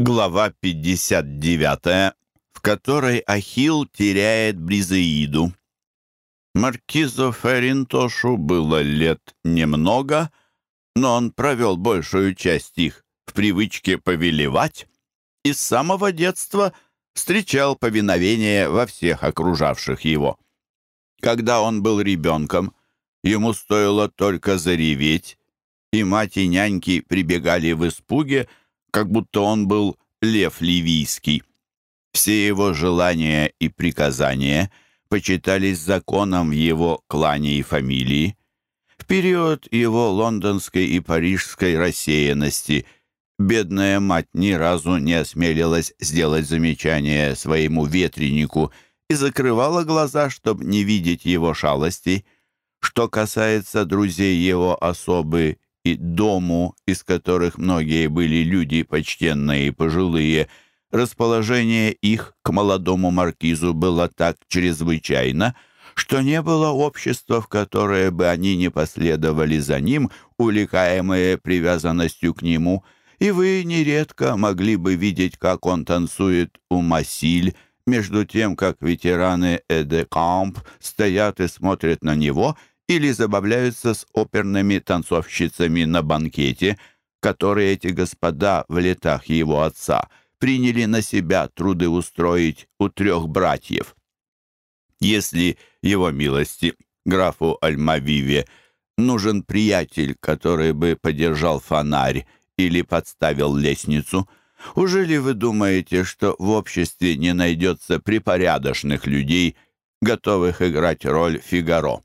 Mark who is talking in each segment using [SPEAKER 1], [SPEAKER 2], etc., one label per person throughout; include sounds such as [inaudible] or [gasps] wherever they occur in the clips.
[SPEAKER 1] Глава 59, в которой Ахилл теряет Бризеиду. Маркизу Феринтошу было лет немного, но он провел большую часть их в привычке повелевать и с самого детства встречал повиновение во всех окружавших его. Когда он был ребенком, ему стоило только зареветь, и мать и няньки прибегали в испуге, как будто он был лев ливийский. Все его желания и приказания почитались законом в его клане и фамилии. В период его лондонской и парижской рассеянности бедная мать ни разу не осмелилась сделать замечание своему ветренику и закрывала глаза, чтобы не видеть его шалостей. Что касается друзей его особы и дому, из которых многие были люди почтенные и пожилые, расположение их к молодому маркизу было так чрезвычайно, что не было общества, в которое бы они не последовали за ним, увлекаемые привязанностью к нему, и вы нередко могли бы видеть, как он танцует у Масиль, между тем, как ветераны Эдекамп стоят и смотрят на него — или забавляются с оперными танцовщицами на банкете, которые эти господа в летах его отца приняли на себя труды устроить у трех братьев. Если его милости, графу Альмавиве, нужен приятель, который бы подержал фонарь или подставил лестницу, уже ли вы думаете, что в обществе не найдется припорядочных людей, готовых играть роль Фигаро?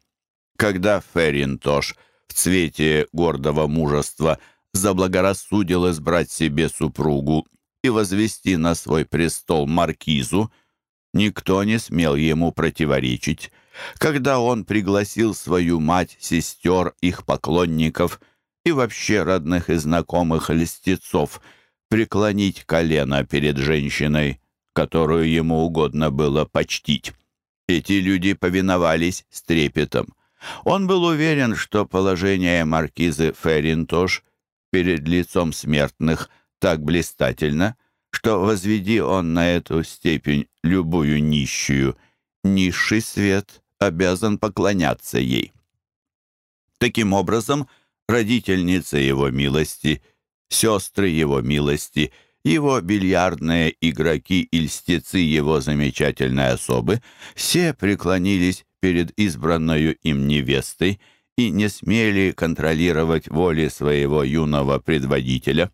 [SPEAKER 1] Когда Ферринтош в цвете гордого мужества заблагорассудил избрать себе супругу и возвести на свой престол маркизу, никто не смел ему противоречить. Когда он пригласил свою мать, сестер, их поклонников и вообще родных и знакомых льстецов преклонить колено перед женщиной, которую ему угодно было почтить. Эти люди повиновались с трепетом. Он был уверен, что положение маркизы Ферринтош перед лицом смертных так блистательно, что, возведи он на эту степень любую нищую, низший свет обязан поклоняться ей. Таким образом, родительница его милости, сестры его милости, его бильярдные игроки и льстецы его замечательной особы все преклонились перед избранною им невестой и не смели контролировать воли своего юного предводителя.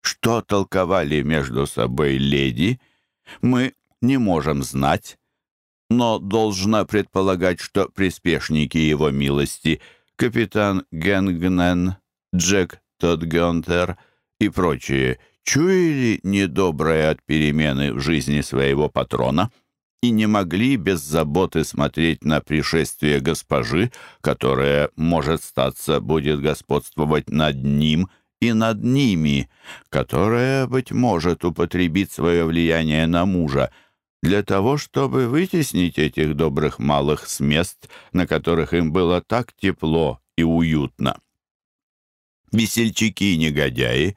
[SPEAKER 1] Что толковали между собой леди, мы не можем знать, но должна предполагать, что приспешники его милости, капитан Генгнен, Джек Тодгентер и прочие, чуяли недоброе от перемены в жизни своего патрона — и не могли без заботы смотреть на пришествие госпожи, которая, может статься, будет господствовать над ним и над ними, которая, быть может, употребит свое влияние на мужа для того, чтобы вытеснить этих добрых малых с мест, на которых им было так тепло и уютно. Весельчаки и негодяи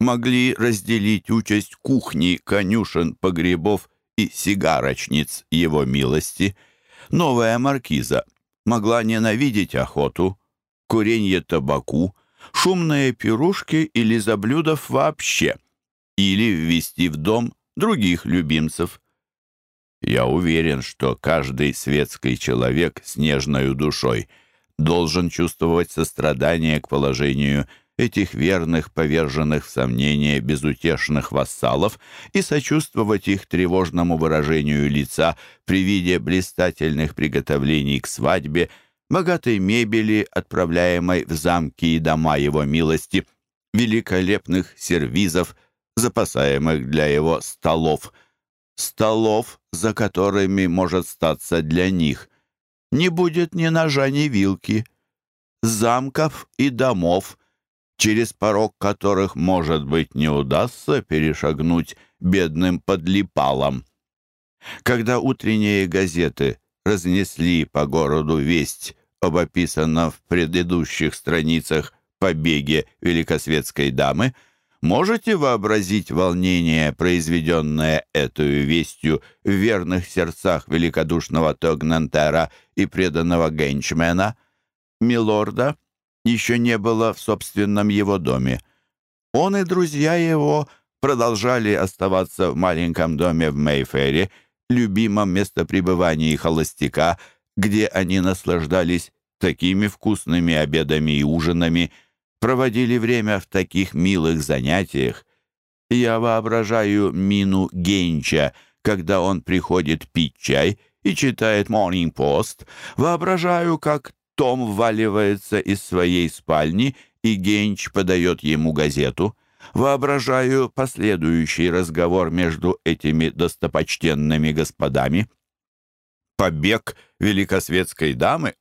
[SPEAKER 1] могли разделить участь кухни, конюшен, погребов и сигарочниц его милости, новая маркиза могла ненавидеть охоту, куренье табаку, шумные пирушки или заблюдов вообще, или ввести в дом других любимцев. Я уверен, что каждый светский человек с нежной душой должен чувствовать сострадание к положению этих верных, поверженных в сомнение безутешных вассалов и сочувствовать их тревожному выражению лица при виде блистательных приготовлений к свадьбе, богатой мебели, отправляемой в замки и дома его милости, великолепных сервизов, запасаемых для его столов, столов, за которыми может статься для них. Не будет ни ножа, ни вилки, замков и домов — через порог которых, может быть, не удастся перешагнуть бедным подлипалам. Когда утренние газеты разнесли по городу весть об описанном в предыдущих страницах побеге великосветской дамы, Можете вообразить волнение, произведенное этой вестью в верных сердцах великодушного Тогнантера и преданного Генчмена? Милорда еще не было в собственном его доме. Он и друзья его продолжали оставаться в маленьком доме в Мейфере, любимом местопребывании холостяка, где они наслаждались такими вкусными обедами и ужинами, проводили время в таких милых занятиях. Я воображаю мину Генча, когда он приходит пить чай и читает Morning Post, воображаю, как том вваливается из своей спальни, и Генч подает ему газету. Воображаю последующий разговор между этими достопочтенными господами. Побег великосветской дамы,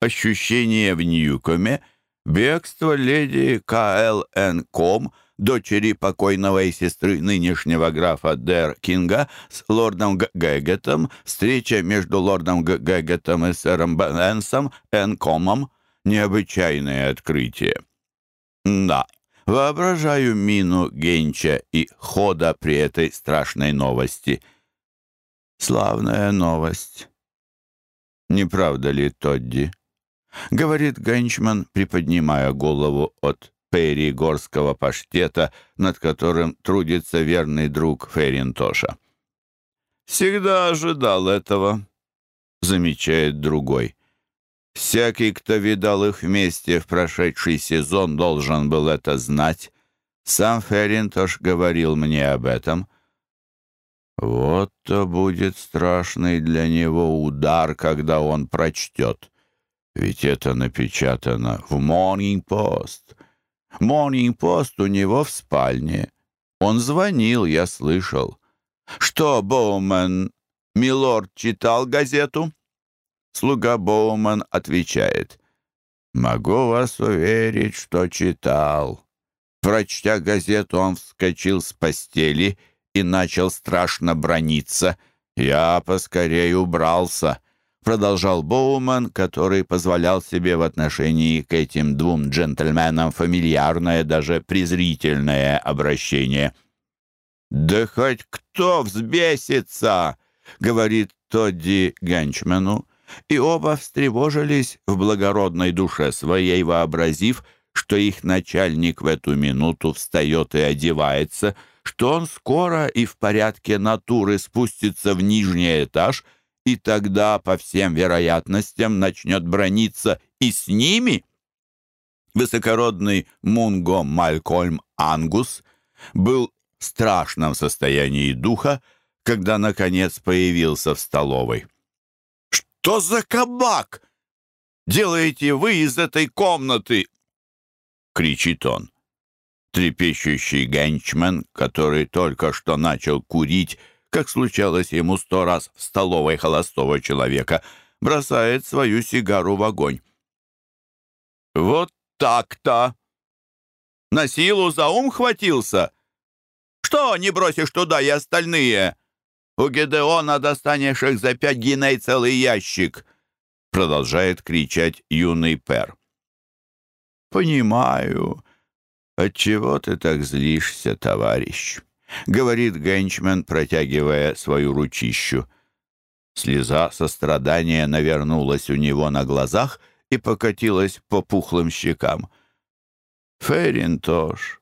[SPEAKER 1] ощущение в Ньюкоме, бегство леди К.Л.Н. Ком, дочери покойного и сестры нынешнего графа Дер Кинга с лордом Г. Гэггетом, встреча между лордом Г. Гэггетом и сэром Бенсом Н. Комом, необычайное открытие. Да, воображаю мину Генча и хода при этой страшной новости. Славная новость. Не правда ли, Тодди? — говорит Генчман, приподнимая голову от перигорского паштета, над которым трудится верный друг Ферринтоша. «Всегда ожидал этого», — замечает другой. «Всякий, кто видал их вместе в прошедший сезон, должен был это знать. Сам Ферринтош говорил мне об этом». «Вот-то будет страшный для него удар, когда он прочтет». Ведь это напечатано в Morning Post. Post у него в спальне. Он звонил, я слышал. Что, Боуман, милорд читал газету? Слуга Боуман отвечает. Могу вас уверить, что читал. Прочтя газету, он вскочил с постели и начал страшно брониться. Я поскорее убрался продолжал Боуман, который позволял себе в отношении к этим двум джентльменам фамильярное, даже презрительное обращение. «Да хоть кто взбесится!» — говорит Тодди Генчмену, и оба встревожились в благородной душе своей, вообразив, что их начальник в эту минуту встает и одевается, что он скоро и в порядке натуры спустится в нижний этаж — и тогда, по всем вероятностям, начнет брониться и с ними. Высокородный Мунго Малькольм Ангус был в страшном состоянии духа, когда, наконец, появился в столовой. «Что за кабак? Делаете вы из этой комнаты?» — кричит он. Трепещущий генчмен, который только что начал курить, как случалось ему сто раз в столовой холостого человека, бросает свою сигару в огонь. «Вот так-то! На силу за ум хватился? Что не бросишь туда и остальные? У Гедеона достанешь их за пять гиней целый ящик!» Продолжает кричать юный пер. «Понимаю, отчего ты так злишься, товарищ?» — говорит Генчмен, протягивая свою ручищу. Слеза сострадания навернулась у него на глазах и покатилась по пухлым щекам. «Ферринтош,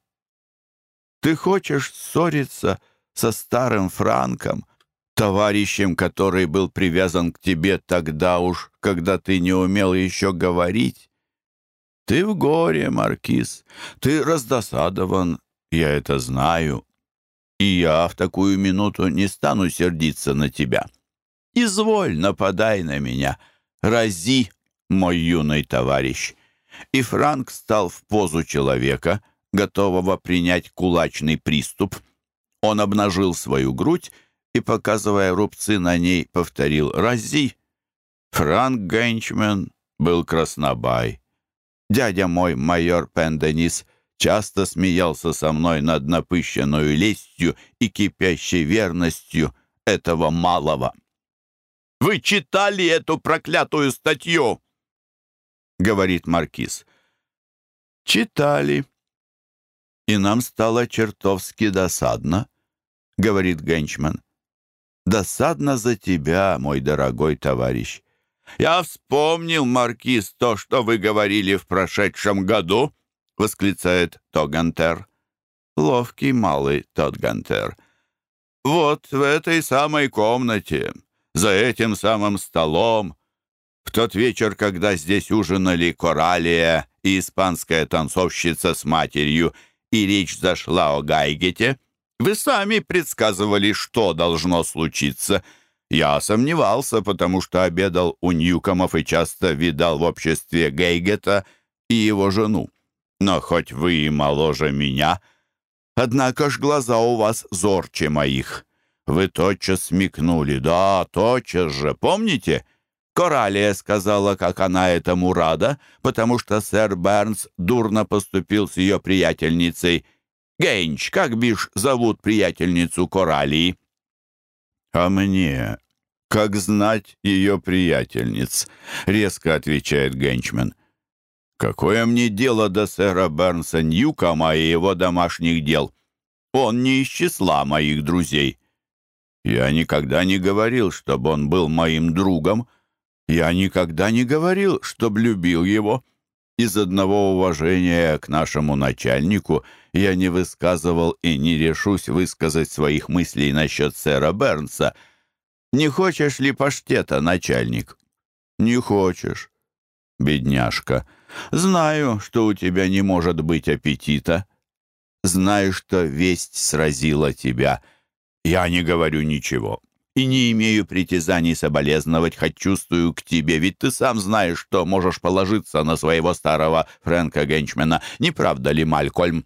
[SPEAKER 1] ты хочешь ссориться со старым Франком, товарищем, который был привязан к тебе тогда уж, когда ты не умел еще говорить? Ты в горе, Маркиз, ты раздосадован, я это знаю, и я в такую минуту не стану сердиться на тебя. Изволь, нападай на меня, рази, мой юный товарищ». И Франк стал в позу человека, готового принять кулачный приступ. Он обнажил свою грудь и, показывая рубцы на ней, повторил «Рази!». Франк Генчмен был краснобай. Дядя мой, майор Пенденис, часто смеялся со мной над напыщенной лестью и кипящей верностью этого малого. «Вы читали эту проклятую статью?» — говорит Маркиз. «Читали. и нам стало чертовски досадно, — говорит Генчман. Досадно за тебя, мой дорогой товарищ. Я вспомнил, Маркиз, то, что вы говорили в прошедшем году, — восклицает Тогантер. Ловкий малый Тодгантер. Вот в этой самой комнате, за этим самым столом, в тот вечер, когда здесь ужинали Коралия и испанская танцовщица с матерью, и речь зашла о Гайгете, вы сами предсказывали, что должно случиться. Я сомневался, потому что обедал у Ньюкомов и часто видал в обществе Гейгета и его жену. Но хоть вы и моложе меня, однако ж глаза у вас зорче моих. Вы тотчас смекнули, да, тотчас же, помните?» Коралия сказала, как она этому рада, потому что сэр Бернс дурно поступил с ее приятельницей. Гейнч, как бишь зовут приятельницу Коралии? «А мне как знать ее приятельниц?» — резко отвечает Генчмен. «Какое мне дело до сэра Бернса Ньюкома и его домашних дел? Он не из числа моих друзей. Я никогда не говорил, чтобы он был моим другом, — я никогда не говорил, чтоб любил его. Из одного уважения к нашему начальнику я не высказывал и не решусь высказать своих мыслей насчет сэра Бернса. Не хочешь ли паштета, начальник? Не хочешь. Бедняжка. Знаю, что у тебя не может быть аппетита. Знаю, что весть сразила тебя. Я не говорю ничего и не имею притязаний соболезновать, хоть чувствую к тебе, ведь ты сам знаешь, что можешь положиться на своего старого Фрэнка Генчмена. Не правда ли, Малькольм?»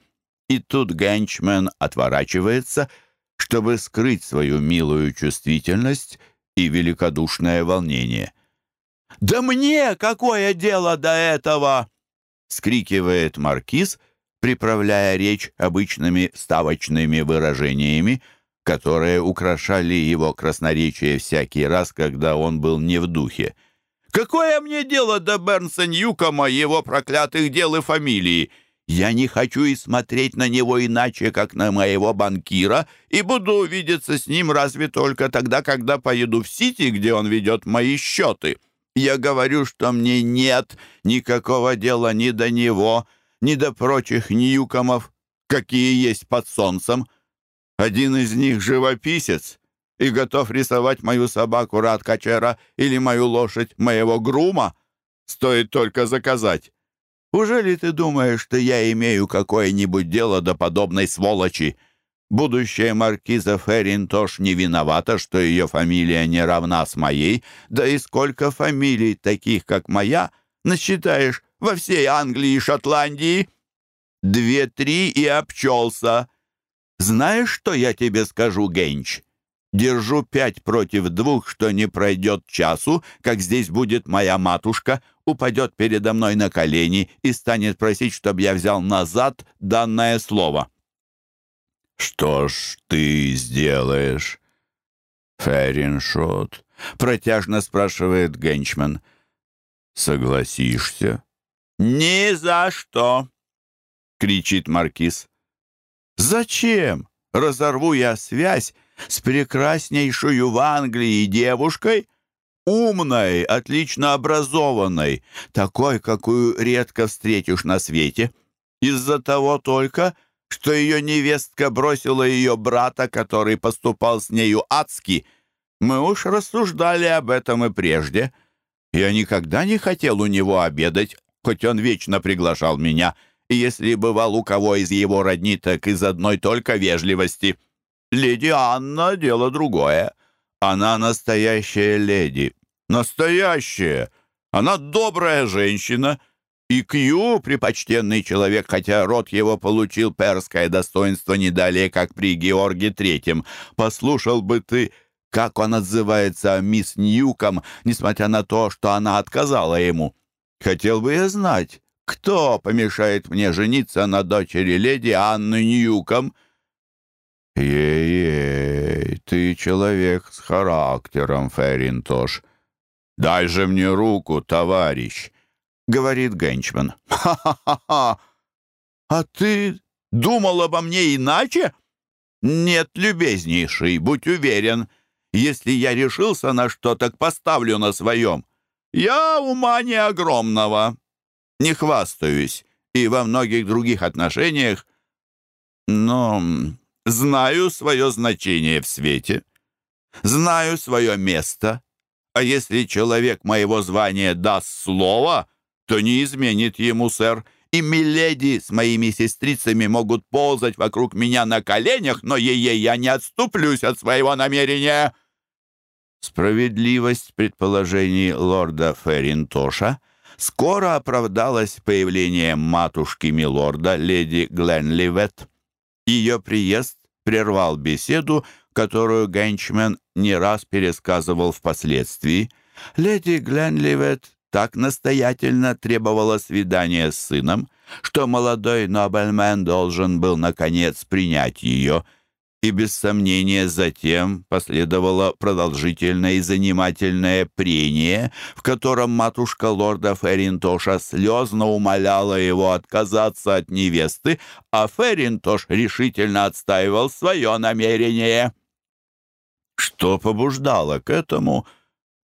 [SPEAKER 1] И тут Генчмен отворачивается, чтобы скрыть свою милую чувствительность и великодушное волнение. «Да мне какое дело до этого?» — скрикивает маркиз, приправляя речь обычными ставочными выражениями — которые украшали его красноречие всякий раз, когда он был не в духе. «Какое мне дело до Бернса Ньюкома, его проклятых дел и фамилии? Я не хочу и смотреть на него иначе, как на моего банкира, и буду увидеться с ним разве только тогда, когда поеду в Сити, где он ведет мои счеты. Я говорю, что мне нет никакого дела ни до него, ни до прочих Ньюкомов, какие есть под солнцем». Один из них живописец и готов рисовать мою собаку Радкачера или мою лошадь моего грума. Стоит только заказать. Ужели ты думаешь, что я имею какое-нибудь дело до подобной сволочи? Будущая маркиза Ферринтош не виновата, что ее фамилия не равна с моей, да и сколько фамилий таких, как моя, насчитаешь во всей Англии и Шотландии? Две-три и обчелся. Знаешь, что я тебе скажу, Генч? Держу пять против двух, что не пройдет часу, как здесь будет моя матушка, упадет передо мной на колени и станет просить, чтобы я взял назад данное слово. «Что ж ты сделаешь?» «Ферриншот», — протяжно спрашивает Генчман. «Согласишься?» «Ни за что!» — кричит маркиз. Зачем разорву я связь с прекраснейшую в Англии девушкой, умной, отлично образованной, такой, какую редко встретишь на свете, из-за того только, что ее невестка бросила ее брата, который поступал с нею адски. Мы уж рассуждали об этом и прежде. Я никогда не хотел у него обедать, хоть он вечно приглашал меня — и если бывал у кого из его родни, так из одной только вежливости. Леди Анна — дело другое. Она настоящая леди. Настоящая! Она добрая женщина. И Кью — припочтенный человек, хотя род его получил перское достоинство не далее, как при Георге Третьем. Послушал бы ты, как он отзывается о мисс Ньюком, несмотря на то, что она отказала ему. Хотел бы я знать, кто помешает мне жениться на дочери леди Анны Ньюком?» «Ей-ей, ты человек с характером, Ферринтош. Дай же мне руку, товарищ!» — говорит Генчман. «Ха-ха-ха! А ты Думал обо мне иначе? Нет, любезнейший, будь уверен, если я решился на что, так поставлю на своем. Я ума не огромного, не хвастаюсь, и во многих других отношениях, но знаю свое значение в свете, знаю свое место, а если человек моего звания даст слово, то не изменит ему, сэр, и миледи с моими сестрицами могут ползать вокруг меня на коленях, но ей я не отступлюсь от своего намерения». Справедливость предположений лорда Ферринтоша скоро оправдалась появлением матушки милорда, леди Гленливет. Ее приезд прервал беседу, которую Генчмен не раз пересказывал впоследствии. Леди Гленливет так настоятельно требовала свидания с сыном, что молодой Нобельмен должен был, наконец, принять ее — и без сомнения затем последовало продолжительное и занимательное прение, в котором матушка лорда Ферринтоша слезно умоляла его отказаться от невесты, а Ферринтош решительно отстаивал свое намерение. Что побуждало к этому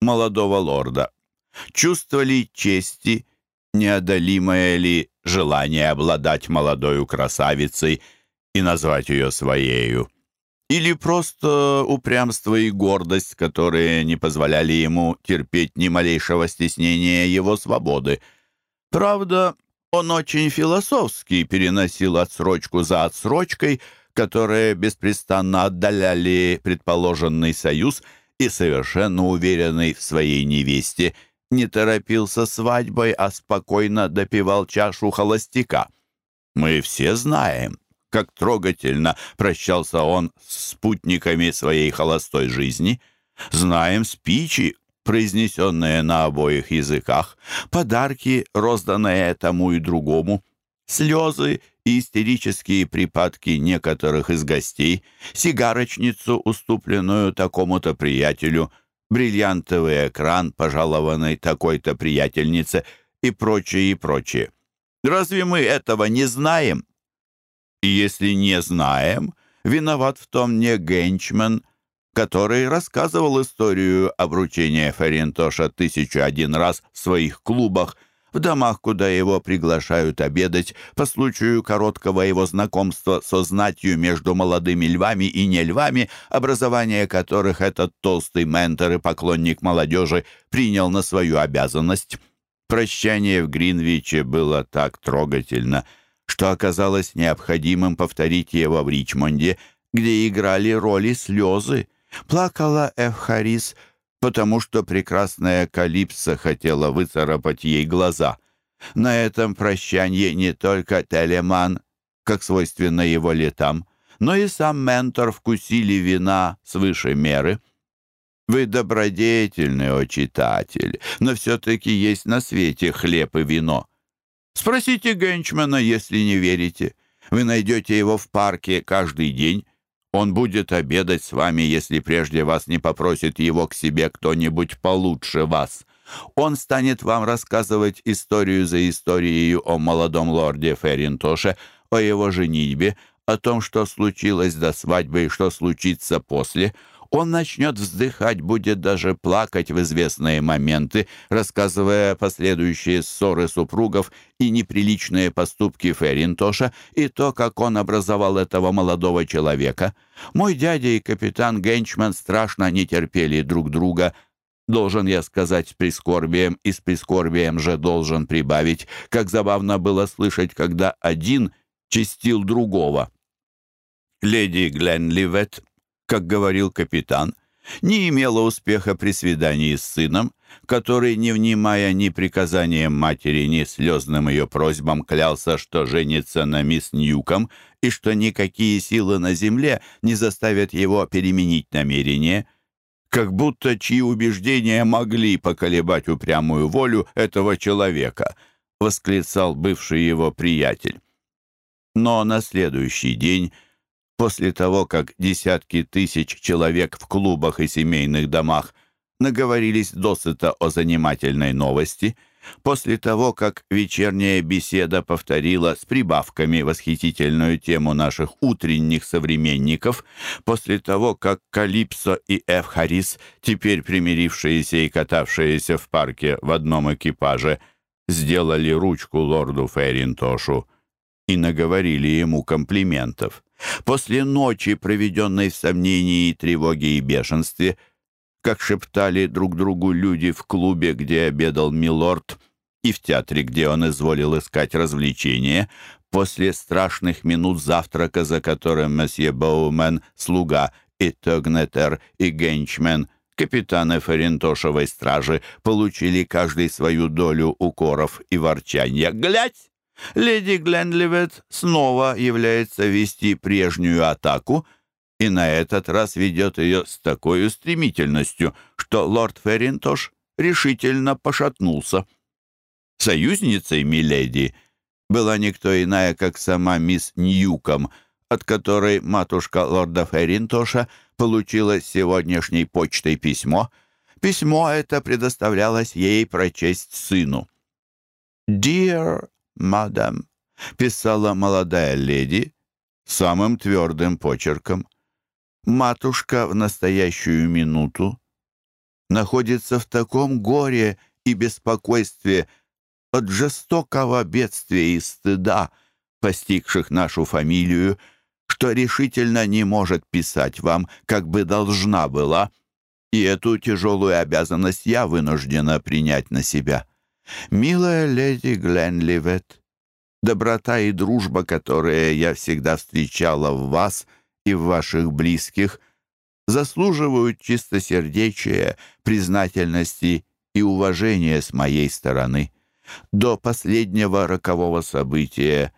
[SPEAKER 1] молодого лорда? Чувство ли чести, неодолимое ли желание обладать молодою красавицей и назвать ее своею? или просто упрямство и гордость, которые не позволяли ему терпеть ни малейшего стеснения его свободы. Правда, он очень философски переносил отсрочку за отсрочкой, которые беспрестанно отдаляли предположенный союз и, совершенно уверенный в своей невесте, не торопился свадьбой, а спокойно допивал чашу холостяка. Мы все знаем, как трогательно прощался он с спутниками своей холостой жизни. Знаем спичи, произнесенные на обоих языках, подарки, розданные тому и другому, слезы и истерические припадки некоторых из гостей, сигарочницу, уступленную такому-то приятелю, бриллиантовый экран, пожалованный такой-то приятельнице и прочее, и прочее. Разве мы этого не знаем? И если не знаем, виноват в том не Генчман, который рассказывал историю обручения Ферентоша тысячу один раз в своих клубах, в домах, куда его приглашают обедать, по случаю короткого его знакомства со знатью между молодыми львами и не львами, образование которых этот толстый ментор и поклонник молодежи принял на свою обязанность. Прощание в Гринвиче было так трогательно — что оказалось необходимым повторить его в Ричмонде, где играли роли слезы. Плакала Эвхарис, потому что прекрасная Калипса хотела выцарапать ей глаза. На этом прощанье не только Телеман, как свойственно его летам, но и сам ментор вкусили вина свыше меры. Вы добродетельный, о читатель, но все-таки есть на свете хлеб и вино. Спросите Генчмана, если не верите. Вы найдете его в парке каждый день. Он будет обедать с вами, если прежде вас не попросит его к себе кто-нибудь получше вас. Он станет вам рассказывать историю за историей о молодом лорде Ферринтоше, о его женитьбе, о том, что случилось до свадьбы и что случится после — он начнет вздыхать, будет даже плакать в известные моменты, рассказывая последующие ссоры супругов и неприличные поступки Ферринтоша и то, как он образовал этого молодого человека. Мой дядя и капитан Генчман страшно не терпели друг друга, должен я сказать с прискорбием, и с прискорбием же должен прибавить, как забавно было слышать, когда один чистил другого. Леди Гленливет как говорил капитан, не имела успеха при свидании с сыном, который, не внимая ни приказаниям матери, ни слезным ее просьбам, клялся, что женится на мисс Ньюком и что никакие силы на земле не заставят его переменить намерение, как будто чьи убеждения могли поколебать упрямую волю этого человека, восклицал бывший его приятель. Но на следующий день после того, как десятки тысяч человек в клубах и семейных домах наговорились досыта о занимательной новости, После того, как вечерняя беседа повторила с прибавками восхитительную тему наших утренних современников, после того, как Калипсо и Эвхарис, теперь примирившиеся и катавшиеся в парке в одном экипаже, сделали ручку лорду Ферринтошу и наговорили ему комплиментов. После ночи, проведенной в сомнении, тревоге и бешенстве, как шептали друг другу люди в клубе, где обедал милорд, и в театре, где он изволил искать развлечения, после страшных минут завтрака, за которым месье Боумен, слуга, и Тогнетер, и Генчмен, капитаны Фарентошевой стражи, получили каждый свою долю укоров и ворчания. «Глядь! Леди Гленливет снова является вести прежнюю атаку, и на этот раз ведет ее с такой стремительностью, что лорд Ферринтош решительно пошатнулся. Союзницей Миледи была никто иная, как сама мисс Ньюком, от которой матушка лорда Ферринтоша получила сегодняшней почтой письмо. Письмо это предоставлялось ей прочесть сыну. «Dear мадам», — писала молодая леди самым твердым почерком. «Матушка в настоящую минуту находится в таком горе и беспокойстве от жестокого бедствия и стыда, постигших нашу фамилию, что решительно не может писать вам, как бы должна была, и эту тяжелую обязанность я вынуждена принять на себя. «Милая леди Гленливет, доброта и дружба, которые я всегда встречала в вас и в ваших близких, заслуживают чистосердечия, признательности и уважения с моей стороны. До последнего рокового события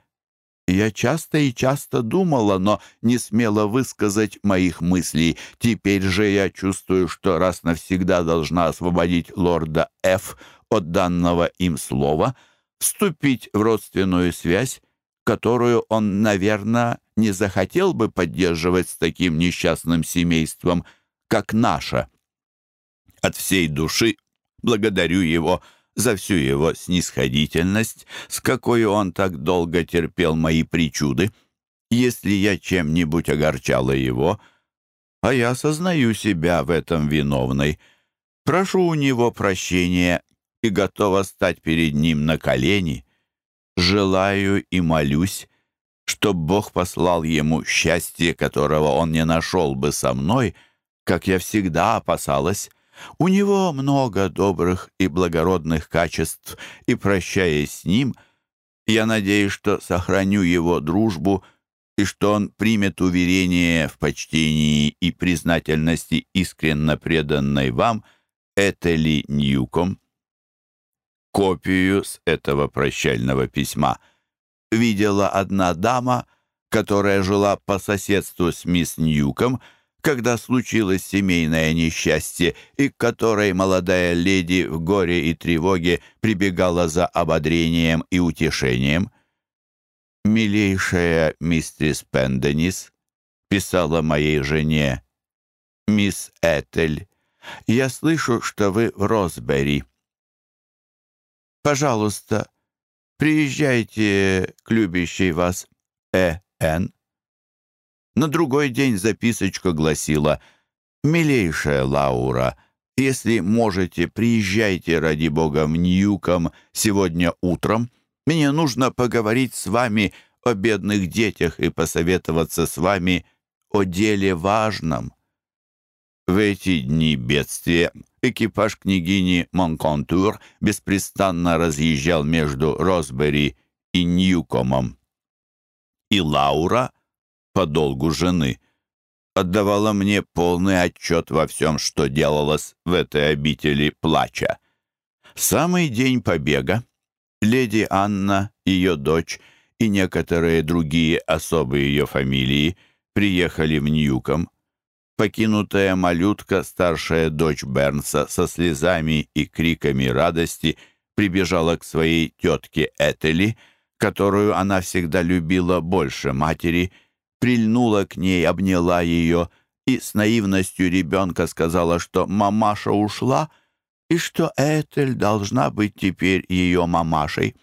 [SPEAKER 1] я часто и часто думала, но не смела высказать моих мыслей. Теперь же я чувствую, что раз навсегда должна освободить лорда Ф от данного им слова, вступить в родственную связь, которую он, наверное, не захотел бы поддерживать с таким несчастным семейством, как наше. От всей души благодарю его за всю его снисходительность, с какой он так долго терпел мои причуды. Если я чем-нибудь огорчала его, а я сознаю себя в этом виновной, прошу у него прощения и готова стать перед ним на колени. Желаю и молюсь, чтоб Бог послал ему счастье, которого он не нашел бы со мной, как я всегда опасалась. У него много добрых и благородных качеств, и, прощаясь с ним, я надеюсь, что сохраню его дружбу и что он примет уверение в почтении и признательности искренно преданной вам Этели Ньюком. Копию с этого прощального письма видела одна дама, которая жила по соседству с мисс Ньюком, когда случилось семейное несчастье, и к которой молодая леди в горе и тревоге прибегала за ободрением и утешением. «Милейшая мистерис Пенденис», — писала моей жене, «Мисс Этель, я слышу, что вы в Росбери. Пожалуйста, приезжайте к любящей вас Э.Н. На другой день записочка гласила «Милейшая Лаура, если можете, приезжайте, ради бога, в Ньюком сегодня утром. Мне нужно поговорить с вами о бедных детях и посоветоваться с вами о деле важном». В эти дни бедствия экипаж княгини Монконтур беспрестанно разъезжал между Росбери и Ньюкомом. И Лаура, по долгу жены, отдавала мне полный отчет во всем, что делалось в этой обители плача. В самый день побега леди Анна, ее дочь и некоторые другие особы ее фамилии приехали в Ньюком, Покинутая малютка, старшая дочь Бернса, со слезами и криками радости прибежала к своей тетке Этели, которую она всегда любила больше матери, прильнула к ней, обняла ее и с наивностью ребенка сказала, что мамаша ушла, и что Этель должна быть теперь ее мамашей.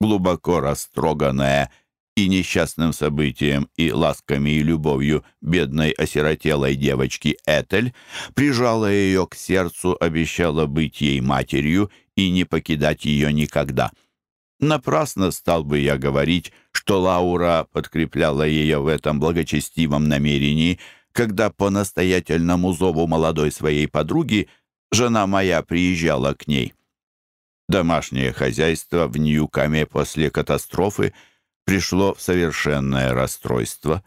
[SPEAKER 1] Глубоко растроганная и несчастным событием, и ласками, и любовью бедной осиротелой девочки Этель, прижала ее к сердцу, обещала быть ей матерью и не покидать ее никогда. Напрасно стал бы я говорить, что Лаура подкрепляла ее в этом благочестивом намерении, когда по настоятельному зову молодой своей подруги жена моя приезжала к ней. Домашнее хозяйство в Ньюкаме после катастрофы – пришло в совершенное расстройство.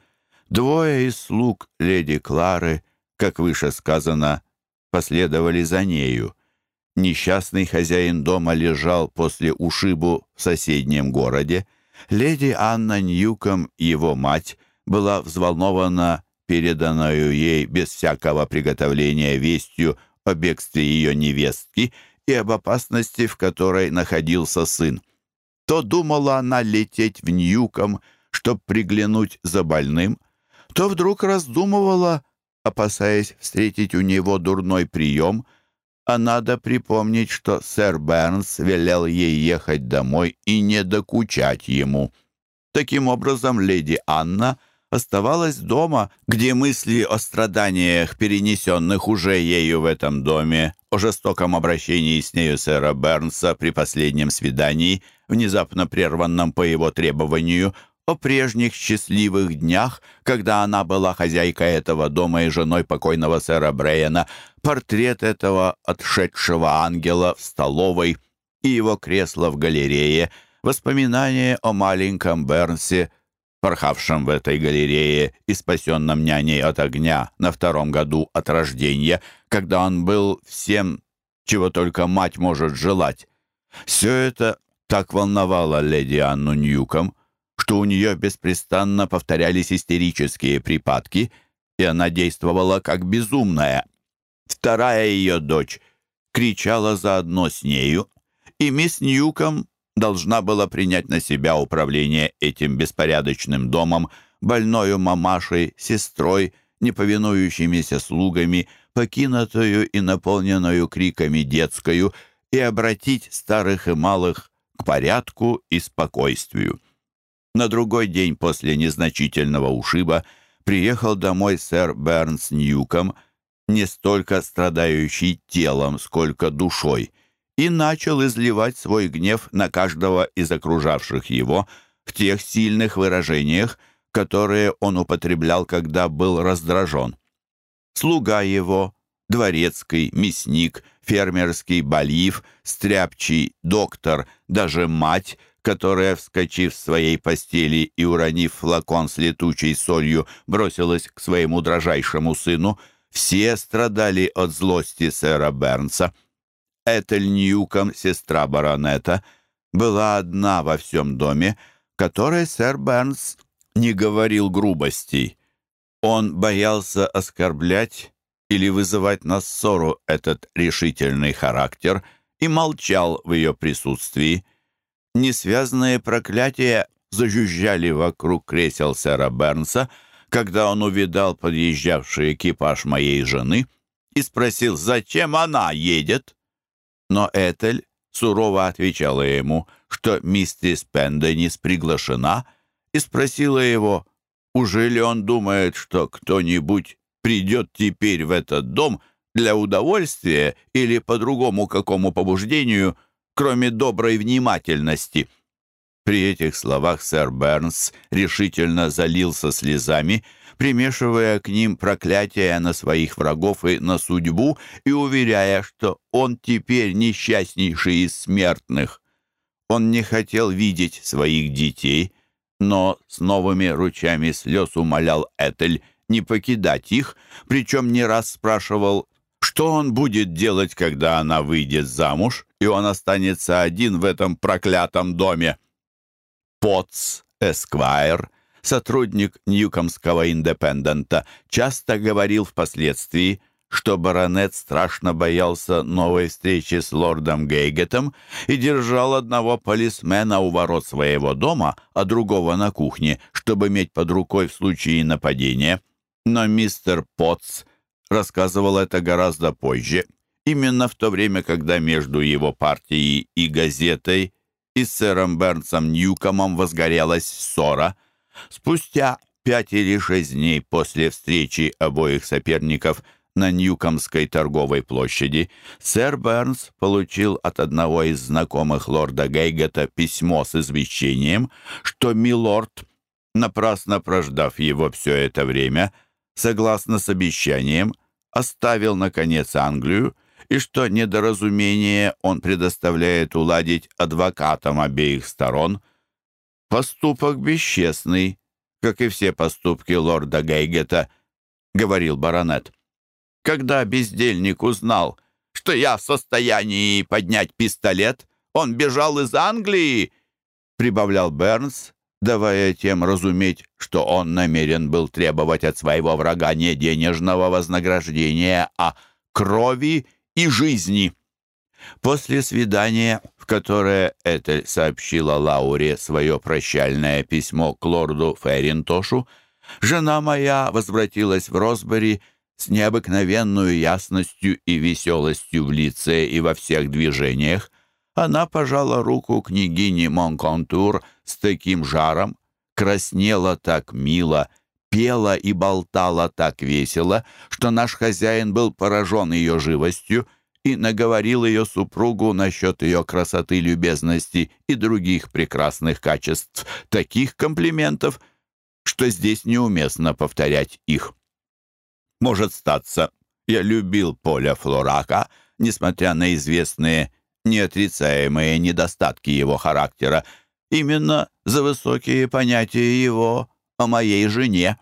[SPEAKER 1] Двое из слуг леди Клары, как выше сказано, последовали за нею. Несчастный хозяин дома лежал после ушибу в соседнем городе. Леди Анна Ньюком, его мать, была взволнована переданную ей без всякого приготовления вестью о бегстве ее невестки и об опасности, в которой находился сын. То думала она лететь в Ньюком, чтоб приглянуть за больным, то вдруг раздумывала, опасаясь встретить у него дурной прием, а надо припомнить, что сэр Бернс велел ей ехать домой и не докучать ему. Таким образом, леди Анна оставалась дома, где мысли о страданиях, перенесенных уже ею в этом доме, о жестоком обращении с нею сэра Бернса при последнем свидании, внезапно прерванном по его требованию, о прежних счастливых днях, когда она была хозяйкой этого дома и женой покойного сэра Брейена, портрет этого отшедшего ангела в столовой и его кресло в галерее, воспоминания о маленьком Бернсе, порхавшем в этой галерее и спасенном няней от огня на втором году от рождения, когда он был всем, чего только мать может желать. Все это так волновало леди Анну Ньюком, что у нее беспрестанно повторялись истерические припадки, и она действовала как безумная. Вторая ее дочь кричала заодно с нею, и мисс Ньюком должна была принять на себя управление этим беспорядочным домом, больною мамашей, сестрой, неповинующимися слугами, покинутую и наполненную криками детскую, и обратить старых и малых к порядку и спокойствию. На другой день после незначительного ушиба приехал домой сэр Бернс Ньюком, не столько страдающий телом, сколько душой — и начал изливать свой гнев на каждого из окружавших его в тех сильных выражениях, которые он употреблял, когда был раздражен. Слуга его, дворецкий, мясник, фермерский болив, стряпчий, доктор, даже мать, которая, вскочив с своей постели и уронив флакон с летучей солью, бросилась к своему дрожайшему сыну, все страдали от злости сэра Бернса. Этель Ньюком, сестра баронета, была одна во всем доме, которой сэр Бернс не говорил грубостей. Он боялся оскорблять или вызывать на ссору этот решительный характер и молчал в ее присутствии. Несвязанные проклятия зажужжали вокруг кресел сэра Бернса, когда он увидал подъезжавший экипаж моей жены и спросил, зачем она едет. Но Этель сурово отвечала ему, что миссис Пенденис приглашена, и спросила его, уже ли он думает, что кто-нибудь придет теперь в этот дом для удовольствия или по другому какому побуждению, кроме доброй внимательности. При этих словах сэр Бернс решительно залился слезами, примешивая к ним проклятия на своих врагов и на судьбу и уверяя, что он теперь несчастнейший из смертных. Он не хотел видеть своих детей, но с новыми ручами слез умолял Этель не покидать их, причем не раз спрашивал, что он будет делать, когда она выйдет замуж, и он останется один в этом проклятом доме. Потс, Эсквайр, сотрудник Ньюкомского индепендента, часто говорил впоследствии, что баронет страшно боялся новой встречи с лордом Гейгетом и держал одного полисмена у ворот своего дома, а другого на кухне, чтобы иметь под рукой в случае нападения. Но мистер Потц рассказывал это гораздо позже именно в то время, когда между его партией и газетой и сэром Бернсом Ньюкомом возгорелась ссора. Спустя пять или шесть дней после встречи обоих соперников на Ньюкомской торговой площади сэр Бернс получил от одного из знакомых лорда Гейгета письмо с извещением, что милорд, напрасно прождав его все это время, согласно с обещанием, оставил, наконец, Англию, и что недоразумение он предоставляет уладить адвокатам обеих сторон. Поступок бесчестный, как и все поступки лорда Гейгета, говорил баронет. Когда бездельник узнал, что я в состоянии поднять пистолет, он бежал из Англии, прибавлял Бернс, давая тем разуметь, что он намерен был требовать от своего врага не денежного вознаграждения, а крови и жизни. После свидания, в которое Этель сообщила Лауре свое прощальное письмо к лорду Ферринтошу, жена моя возвратилась в Росбери с необыкновенную ясностью и веселостью в лице и во всех движениях. Она пожала руку княгине Монконтур с таким жаром, краснела так мило, пела и болтала так весело, что наш хозяин был поражен ее живостью и наговорил ее супругу насчет ее красоты, любезности и других прекрасных качеств, таких комплиментов, что здесь неуместно повторять их. Может статься, я любил Поля Флорака, несмотря на известные неотрицаемые недостатки его характера, именно за высокие понятия его о моей жене.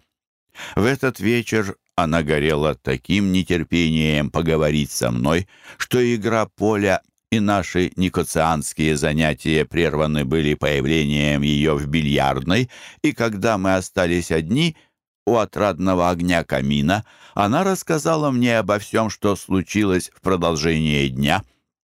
[SPEAKER 1] В этот вечер она горела таким нетерпением поговорить со мной, что игра поля и наши никоцианские занятия прерваны были появлением ее в бильярдной, и когда мы остались одни у отрадного огня камина, она рассказала мне обо всем, что случилось в продолжении дня.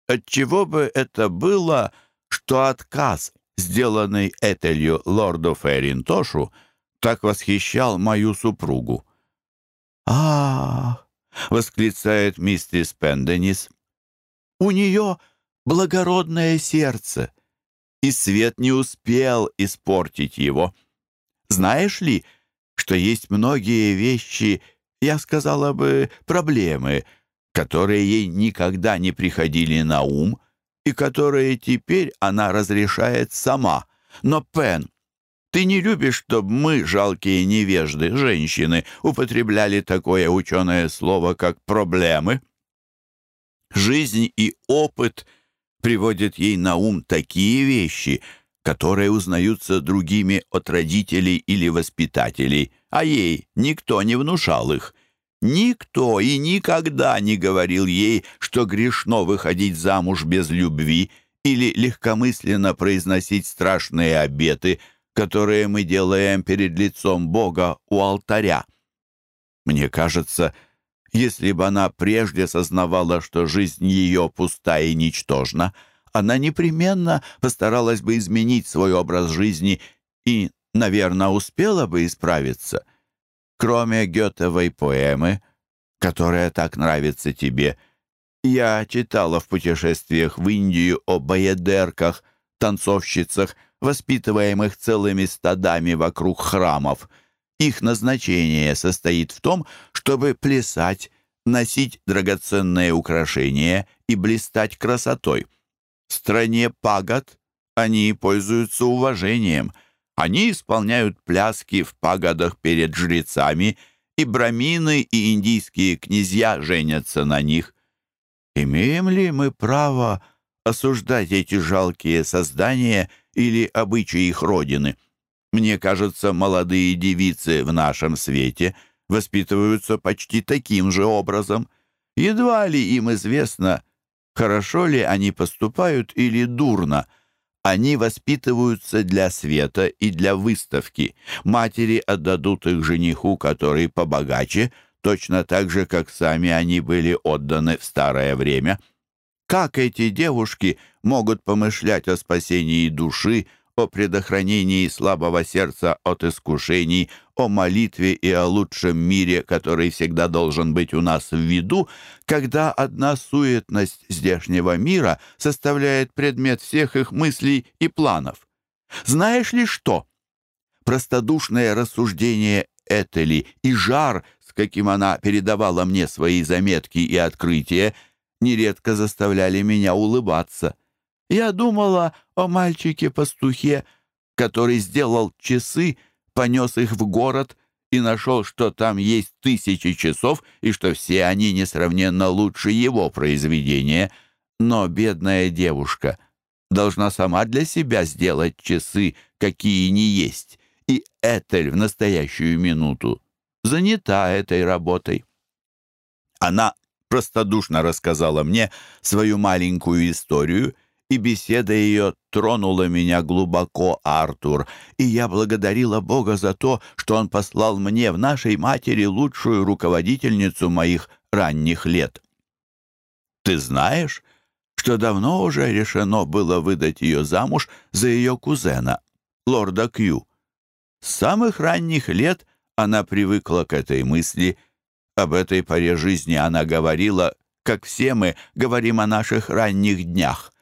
[SPEAKER 1] Отчего бы это было, что отказ, сделанный Этелью лорду Ферринтошу, так восхищал мою супругу. «Ах!» — восклицает миссис Пенденис. «У нее благородное сердце, и свет не успел испортить его. Знаешь ли, что есть многие вещи, я сказала бы, проблемы, которые ей никогда не приходили на ум и которые теперь она разрешает сама. Но, Пен, ты не любишь, чтобы мы, жалкие невежды, женщины, употребляли такое ученое слово, как «проблемы»? Жизнь и опыт приводят ей на ум такие вещи, которые узнаются другими от родителей или воспитателей, а ей никто не внушал их. Никто и никогда не говорил ей, что грешно выходить замуж без любви или легкомысленно произносить страшные обеты – которые мы делаем перед лицом Бога у алтаря. Мне кажется, если бы она прежде сознавала, что жизнь ее пуста и ничтожна, она непременно постаралась бы изменить свой образ жизни и, наверное, успела бы исправиться. Кроме Гетовой поэмы, которая так нравится тебе, я читала в путешествиях в Индию о баядерках, танцовщицах, воспитываемых целыми стадами вокруг храмов. Их назначение состоит в том, чтобы плясать, носить драгоценные украшения и блистать красотой. В стране пагод они пользуются уважением. Они исполняют пляски в пагодах перед жрецами, и брамины и индийские князья женятся на них. Имеем ли мы право осуждать эти жалкие создания или обычаи их родины. Мне кажется, молодые девицы в нашем свете воспитываются почти таким же образом. Едва ли им известно, хорошо ли они поступают или дурно. Они воспитываются для света и для выставки. Матери отдадут их жениху, который побогаче, точно так же, как сами они были отданы в старое время. Как эти девушки могут помышлять о спасении души, о предохранении слабого сердца от искушений, о молитве и о лучшем мире, который всегда должен быть у нас в виду, когда одна суетность здешнего мира составляет предмет всех их мыслей и планов. Знаешь ли что? Простодушное рассуждение Этели и жар, с каким она передавала мне свои заметки и открытия, нередко заставляли меня улыбаться. Я думала о мальчике-пастухе, который сделал часы, понес их в город и нашел, что там есть тысячи часов и что все они несравненно лучше его произведения. Но бедная девушка должна сама для себя сделать часы, какие не есть, и Этель в настоящую минуту занята этой работой. Она простодушно рассказала мне свою маленькую историю, и беседа ее тронула меня глубоко, Артур, и я благодарила Бога за то, что Он послал мне в нашей матери лучшую руководительницу моих ранних лет. Ты знаешь, что давно уже решено было выдать ее замуж за ее кузена, лорда Кью. С самых ранних лет она привыкла к этой мысли. Об этой поре жизни она говорила, как все мы говорим о наших ранних днях.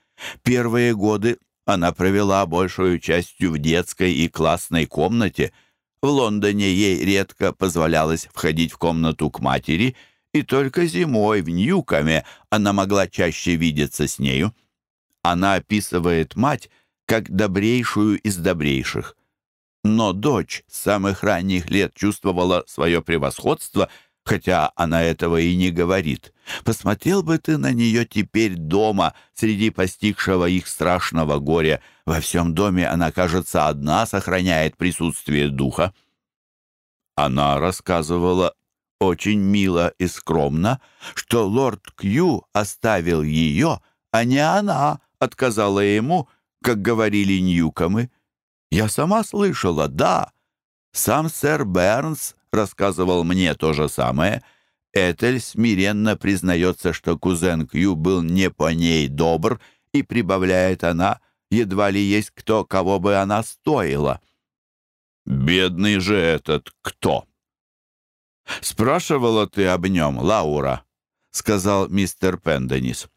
[SPEAKER 1] Первые годы она провела большую частью в детской и классной комнате. В Лондоне ей редко позволялось входить в комнату к матери, и только зимой в Ньюкаме она могла чаще видеться с нею. Она описывает мать как добрейшую из добрейших. Но дочь с самых ранних лет чувствовала свое превосходство — хотя она этого и не говорит. Посмотрел бы ты на нее теперь дома, среди постигшего их страшного горя. Во всем доме она, кажется, одна сохраняет присутствие духа. Она рассказывала очень мило и скромно, что лорд Кью оставил ее, а не она отказала ему, как говорили Ньюкомы. Я сама слышала, да. Сам сэр Бернс рассказывал мне то же самое. Этель смиренно признается, что кузен Кью был не по ней добр, и прибавляет она, едва ли есть кто, кого бы она стоила. «Бедный же этот кто?» «Спрашивала ты об нем, Лаура?» — сказал мистер Пенденис.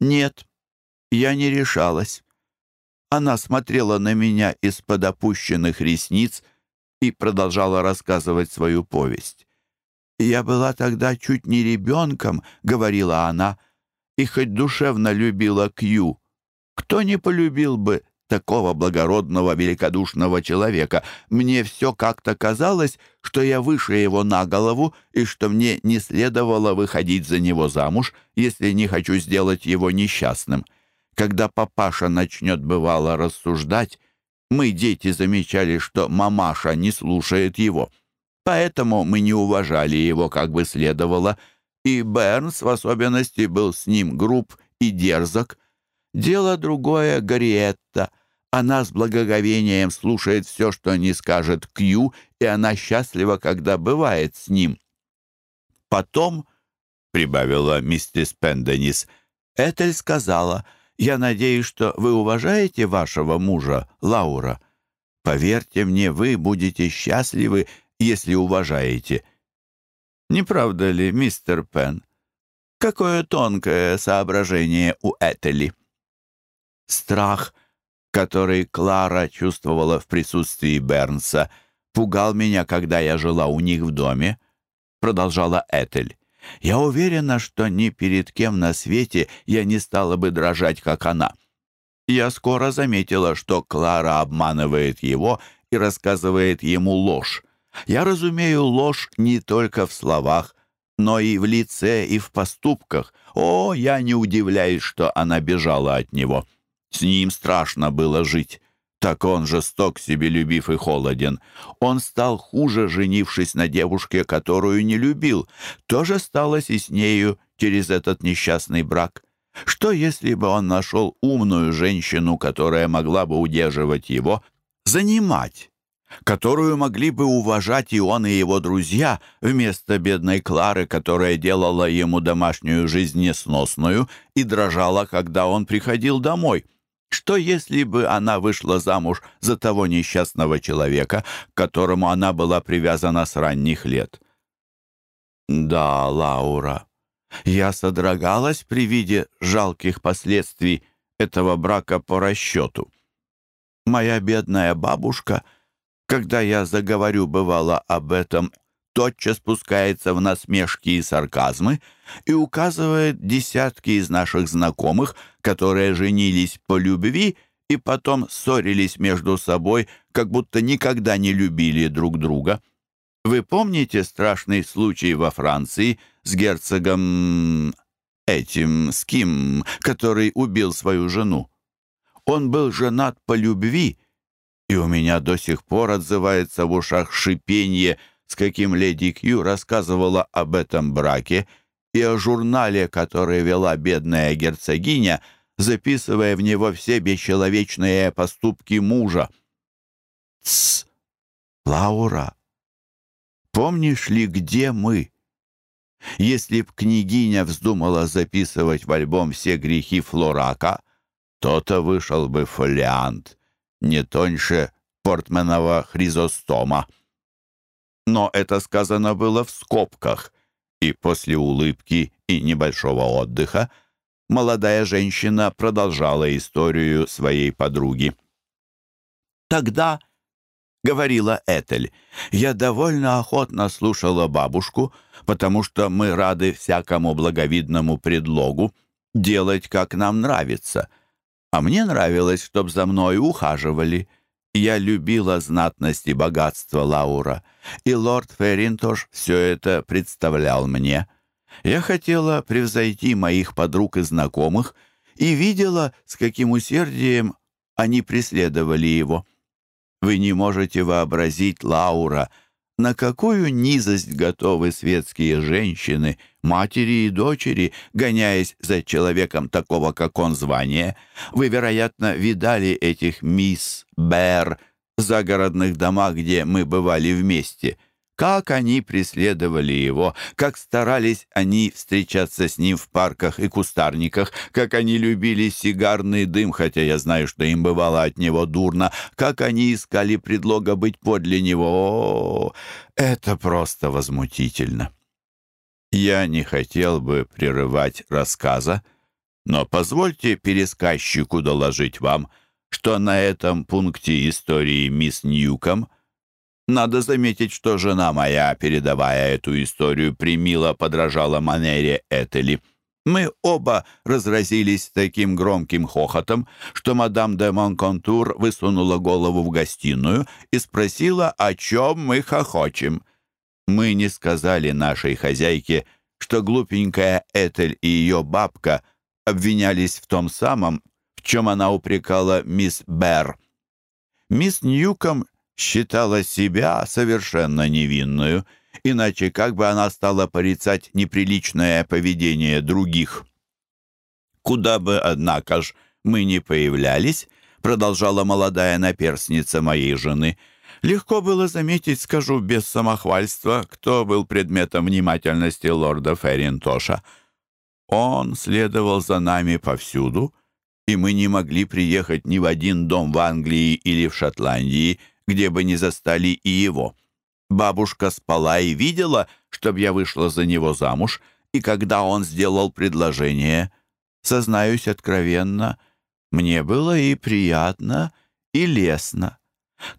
[SPEAKER 1] «Нет, я не решалась. Она смотрела на меня из-под опущенных ресниц — и продолжала рассказывать свою повесть. «Я была тогда чуть не ребенком», — говорила она, «и хоть душевно любила Кью. Кто не полюбил бы такого благородного, великодушного человека? Мне все как-то казалось, что я выше его на голову и что мне не следовало выходить за него замуж, если не хочу сделать его несчастным. Когда папаша начнет, бывало, рассуждать, мы, дети, замечали, что мамаша не слушает его. Поэтому мы не уважали его, как бы следовало, и Бернс в особенности был с ним груб и дерзок. Дело другое — Гарриетта. Она с благоговением слушает все, что не скажет Кью, и она счастлива, когда бывает с ним. Потом, — прибавила миссис Пенденис, — Этель сказала — я надеюсь, что вы уважаете вашего мужа, Лаура. Поверьте мне, вы будете счастливы, если уважаете. Не правда ли, мистер Пен? Какое тонкое соображение у Этели. Страх, который Клара чувствовала в присутствии Бернса, пугал меня, когда я жила у них в доме, продолжала Этель. Я уверена, что ни перед кем на свете я не стала бы дрожать, как она. Я скоро заметила, что Клара обманывает его и рассказывает ему ложь. Я разумею ложь не только в словах, но и в лице, и в поступках. О, я не удивляюсь, что она бежала от него. С ним страшно было жить. Так он жесток, себелюбив и холоден. Он стал хуже, женившись на девушке, которую не любил. То же сталось и с нею через этот несчастный брак. Что, если бы он нашел умную женщину, которая могла бы удерживать его, занимать, которую могли бы уважать и он, и его друзья, вместо бедной Клары, которая делала ему домашнюю жизнь несносную и дрожала, когда он приходил домой? Что если бы она вышла замуж за того несчастного человека, к которому она была привязана с ранних лет? Да, Лаура, я содрогалась при виде жалких последствий этого брака по расчету. Моя бедная бабушка, когда я заговорю бывало об этом, тотчас спускается в насмешки и сарказмы и указывает десятки из наших знакомых, которые женились по любви и потом ссорились между собой, как будто никогда не любили друг друга. Вы помните страшный случай во Франции с герцогом этим, с Ким, который убил свою жену? Он был женат по любви, и у меня до сих пор отзывается в ушах шипение – с каким леди Кью рассказывала об этом браке и о журнале, который вела бедная герцогиня, записывая в него все бесчеловечные поступки мужа. «Тсс! Лаура! Помнишь ли, где мы?» Если б княгиня вздумала записывать в альбом все грехи Флорака, то-то вышел бы фолиант, не тоньше портменова хризостома но это сказано было в скобках, и после улыбки и небольшого отдыха молодая женщина продолжала историю своей подруги. «Тогда, — говорила Этель, — я довольно охотно слушала бабушку, потому что мы рады всякому благовидному предлогу делать, как нам нравится. А мне нравилось, чтоб за мной ухаживали». Я любила знатность и богатство Лаура, и лорд Ферринтош все это представлял мне. Я хотела превзойти моих подруг и знакомых и видела, с каким усердием они преследовали его. Вы не можете вообразить Лаура — на какую низость готовы светские женщины, матери и дочери, гоняясь за человеком такого, как он, звания? Вы, вероятно, видали этих мисс Бэр в загородных домах, где мы бывали вместе — как они преследовали его, как старались они встречаться с ним в парках и кустарниках, как они любили сигарный дым, хотя я знаю, что им бывало от него дурно, как они искали предлога быть подле него. О, это просто возмутительно. Я не хотел бы прерывать рассказа, но позвольте пересказчику доложить вам, что на этом пункте истории мисс Ньюком — надо заметить, что жена моя, передавая эту историю, примило подражала манере Этели. Мы оба разразились таким громким хохотом, что мадам де Монконтур высунула голову в гостиную и спросила, о чем мы хохочем. Мы не сказали нашей хозяйке, что глупенькая Этель и ее бабка обвинялись в том самом, в чем она упрекала мисс Берр. Мисс Ньюком считала себя совершенно невинную, иначе как бы она стала порицать неприличное поведение других? Куда бы, однако ж, мы не появлялись, продолжала молодая наперсница моей жены, легко было заметить, скажу без самохвальства, кто был предметом внимательности лорда Ферринтоша. Он следовал за нами повсюду, и мы не могли приехать ни в один дом в Англии или в Шотландии, где бы не застали и его. Бабушка спала и видела, чтоб я вышла за него замуж, и когда он сделал предложение, сознаюсь откровенно, мне было и приятно, и лестно.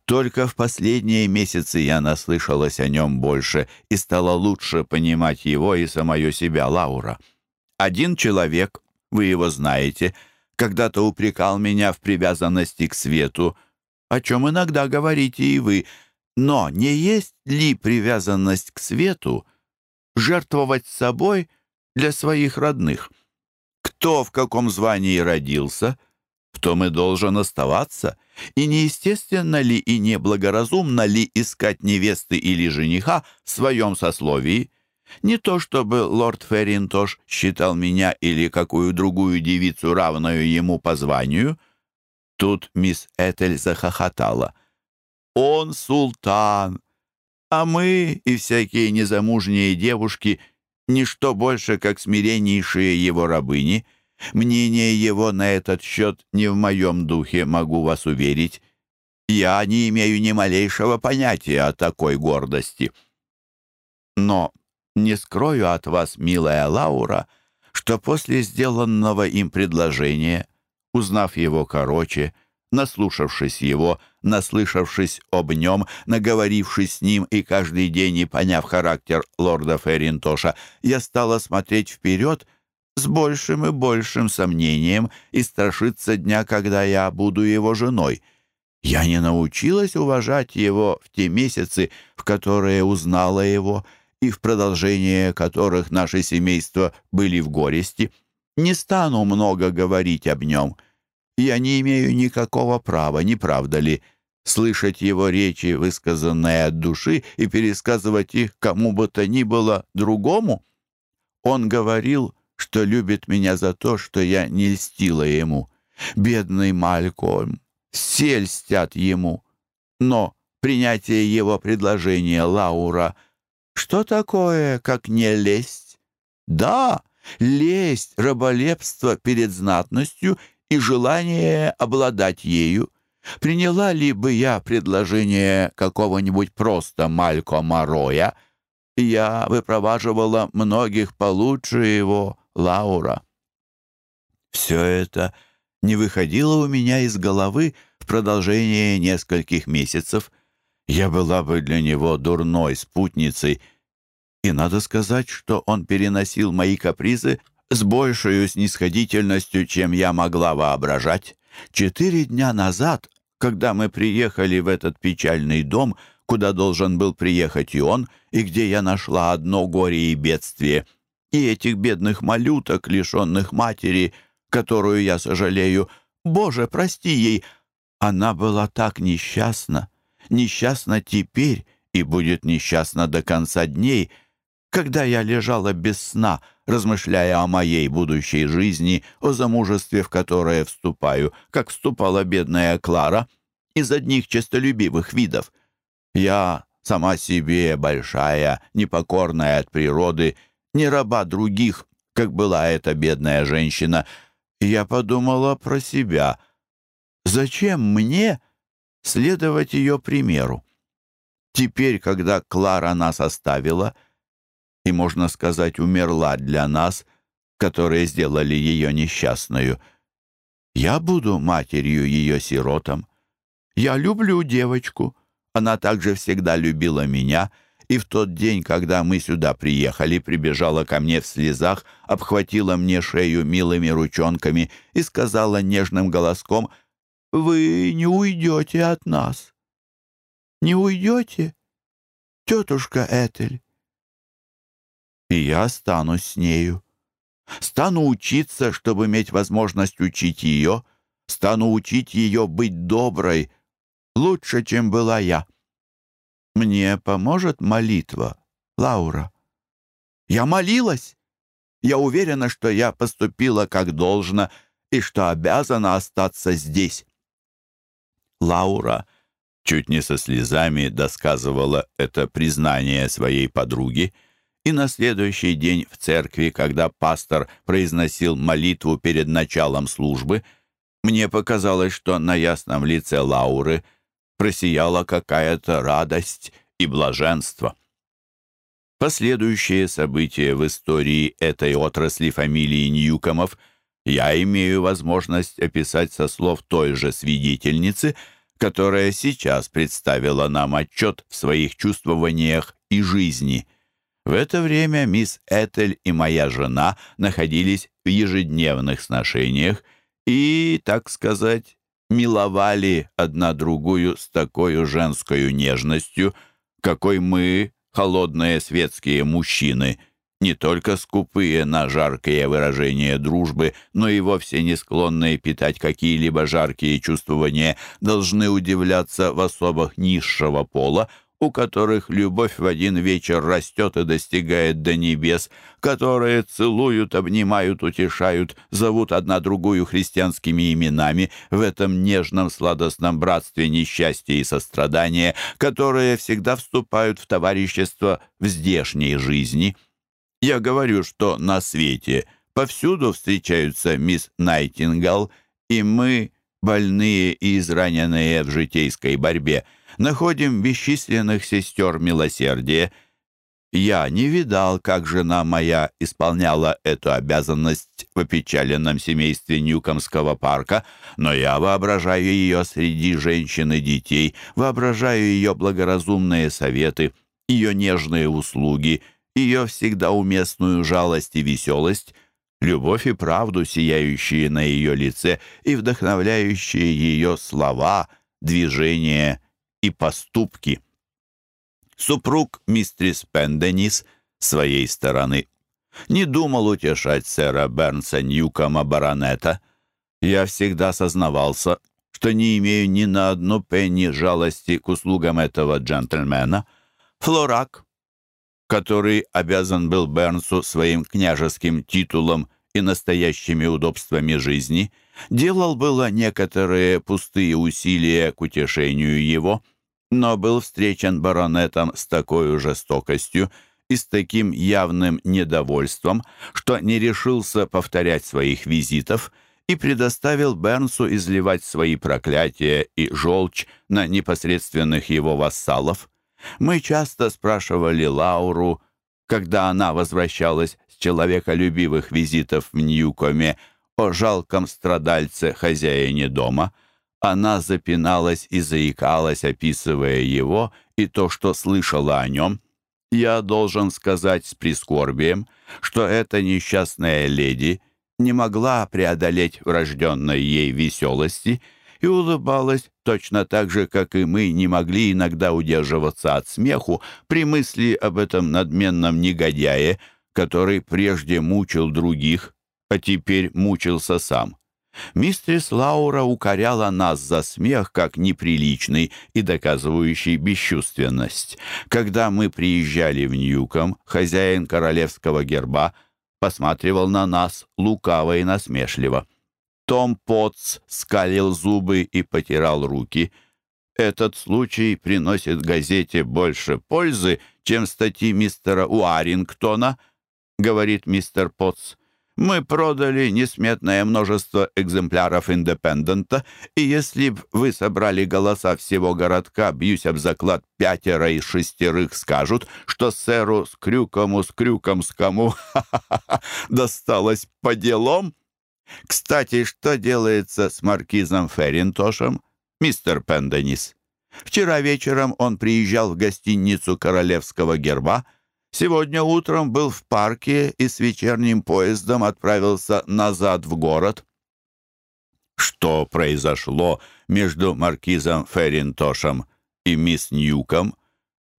[SPEAKER 1] Только в последние месяцы я наслышалась о нем больше и стала лучше понимать его и самое себя, Лаура. Один человек, вы его знаете, когда-то упрекал меня в привязанности к свету, о чем иногда говорите и вы. Но не есть ли привязанность к свету жертвовать собой для своих родных? Кто в каком звании родился, в том и должен оставаться. И неестественно ли и неблагоразумно ли искать невесты или жениха в своем сословии? Не то чтобы лорд Ферринтош считал меня или какую другую девицу равную ему по званию — Тут мисс Этель захохотала. «Он султан, а мы и всякие незамужние девушки — ничто больше, как смиреннейшие его рабыни. Мнение его на этот счет не в моем духе, могу вас уверить. Я не имею ни малейшего понятия о такой гордости. Но не скрою от вас, милая Лаура, что после сделанного им предложения, узнав его короче, наслушавшись его, наслышавшись об нем, наговорившись с ним и каждый день и поняв характер лорда Ферринтоша, я стала смотреть вперед с большим и большим сомнением и страшиться дня, когда я буду его женой. Я не научилась уважать его в те месяцы, в которые узнала его, и в продолжение которых наши семейства были в горести. Не стану много говорить об нем. Я не имею никакого права, не правда ли, слышать его речи, высказанные от души, и пересказывать их кому бы то ни было другому? Он говорил что любит меня за то, что я не льстила ему. Бедный Малькольм, все льстят ему. Но принятие его предложения Лаура, что такое, как не лесть? Да, лесть, раболепство перед знатностью и желание обладать ею. Приняла ли бы я предложение какого-нибудь просто Малькома Роя? Я выпроваживала многих получше его, Лаура. Все это не выходило у меня из головы в продолжение нескольких месяцев. Я была бы для него дурной спутницей, и надо сказать, что он переносил мои капризы с большей снисходительностью, чем я могла воображать. Четыре дня назад, когда мы приехали в этот печальный дом, куда должен был приехать и он, и где я нашла одно горе и бедствие, и этих бедных малюток, лишенных матери, которую я сожалею. Боже, прости ей! Она была так несчастна, несчастна теперь и будет несчастна до конца дней, когда я лежала без сна, размышляя о моей будущей жизни, о замужестве, в которое вступаю, как вступала бедная Клара, из одних честолюбивых видов. Я сама себе большая, непокорная от природы, не раба других, как была эта бедная женщина. я подумала про себя. Зачем мне следовать ее примеру? Теперь, когда Клара нас оставила, и, можно сказать, умерла для нас, которые сделали ее несчастную, я буду матерью ее сиротам. Я люблю девочку. Она также всегда любила меня — и в тот день, когда мы сюда приехали, прибежала ко мне в слезах, обхватила мне шею милыми ручонками и сказала нежным голоском, «Вы не уйдете от нас. Не уйдете, тетушка Этель?» И я останусь с нею. Стану учиться, чтобы иметь возможность учить ее, стану учить ее быть доброй, лучше, чем была я. Мне поможет молитва, Лаура? Я молилась. Я уверена, что я поступила как должно и что обязана остаться здесь. Лаура чуть не со слезами досказывала это признание своей подруги, и на следующий день в церкви, когда пастор произносил молитву перед началом службы, мне показалось, что на ясном лице Лауры — просияла какая-то радость и блаженство. Последующие события в истории этой отрасли фамилии Ньюкомов я имею возможность описать со слов той же свидетельницы, которая сейчас представила нам отчет в своих чувствованиях и жизни. В это время мисс Этель и моя жена находились в ежедневных сношениях и, так сказать, миловали одна другую с такой женской нежностью, какой мы, холодные светские мужчины, не только скупые на жаркие выражения дружбы, но и вовсе не склонные питать какие-либо жаркие чувствования, должны удивляться в особах низшего пола, у которых любовь в один вечер растет и достигает до небес, которые целуют, обнимают, утешают, зовут одна другую христианскими именами в этом нежном сладостном братстве несчастья и сострадания, которые всегда вступают в товарищество в здешней жизни. Я говорю, что на свете Повсюду встречаются мисс Найтингал, и мы, больные и израненные в житейской борьбе, находим бесчисленных сестер милосердия. Я не видал, как жена моя исполняла эту обязанность в опечаленном семействе Ньюкомского парка, но я воображаю ее среди женщин и детей, воображаю ее благоразумные советы, ее нежные услуги, ее всегда уместную жалость и веселость — любовь и правду, сияющие на ее лице и вдохновляющие ее слова, движения и поступки. Супруг мистрис Пенденис своей стороны не думал утешать сэра Бернса Ньюкома баронета. Я всегда сознавался, что не имею ни на одну пенни жалости к услугам этого джентльмена. Флорак, который обязан был Бернсу своим княжеским титулом и настоящими удобствами жизни, делал было некоторые пустые усилия к утешению его, но был встречен баронетом с такой жестокостью и с таким явным недовольством, что не решился повторять своих визитов и предоставил Бернсу изливать свои проклятия и желчь на непосредственных его вассалов. Мы часто спрашивали Лауру, когда она возвращалась с человеколюбивых визитов в Ньюкоме о жалком страдальце хозяине дома. Она запиналась и заикалась, описывая его и то, что слышала о нем. Я должен сказать с прискорбием, что эта несчастная леди не могла преодолеть врожденной ей веселости — и улыбалась точно так же, как и мы не могли иногда удерживаться от смеху при мысли об этом надменном негодяе, который прежде мучил других, а теперь мучился сам. Мистерс Лаура укоряла нас за смех как неприличный и доказывающий бесчувственность. Когда мы приезжали в Ньюком, хозяин королевского герба посматривал на нас лукаво и насмешливо. Том Потц скалил зубы и потирал руки. Этот случай приносит газете больше пользы, чем статьи мистера Уарингтона, говорит мистер Потц. Мы продали несметное множество экземпляров «Индепендента», и если б вы собрали голоса всего городка, бьюсь об заклад, пятеро из шестерых скажут, что сэру Скрюкому Скрюкомскому досталось по делам. Кстати, что делается с маркизом Ферринтошем, мистер Пенденис? Вчера вечером он приезжал в гостиницу Королевского герба, сегодня утром был в парке и с вечерним поездом отправился назад в город. Что произошло между маркизом Ферринтошем и мисс Ньюком,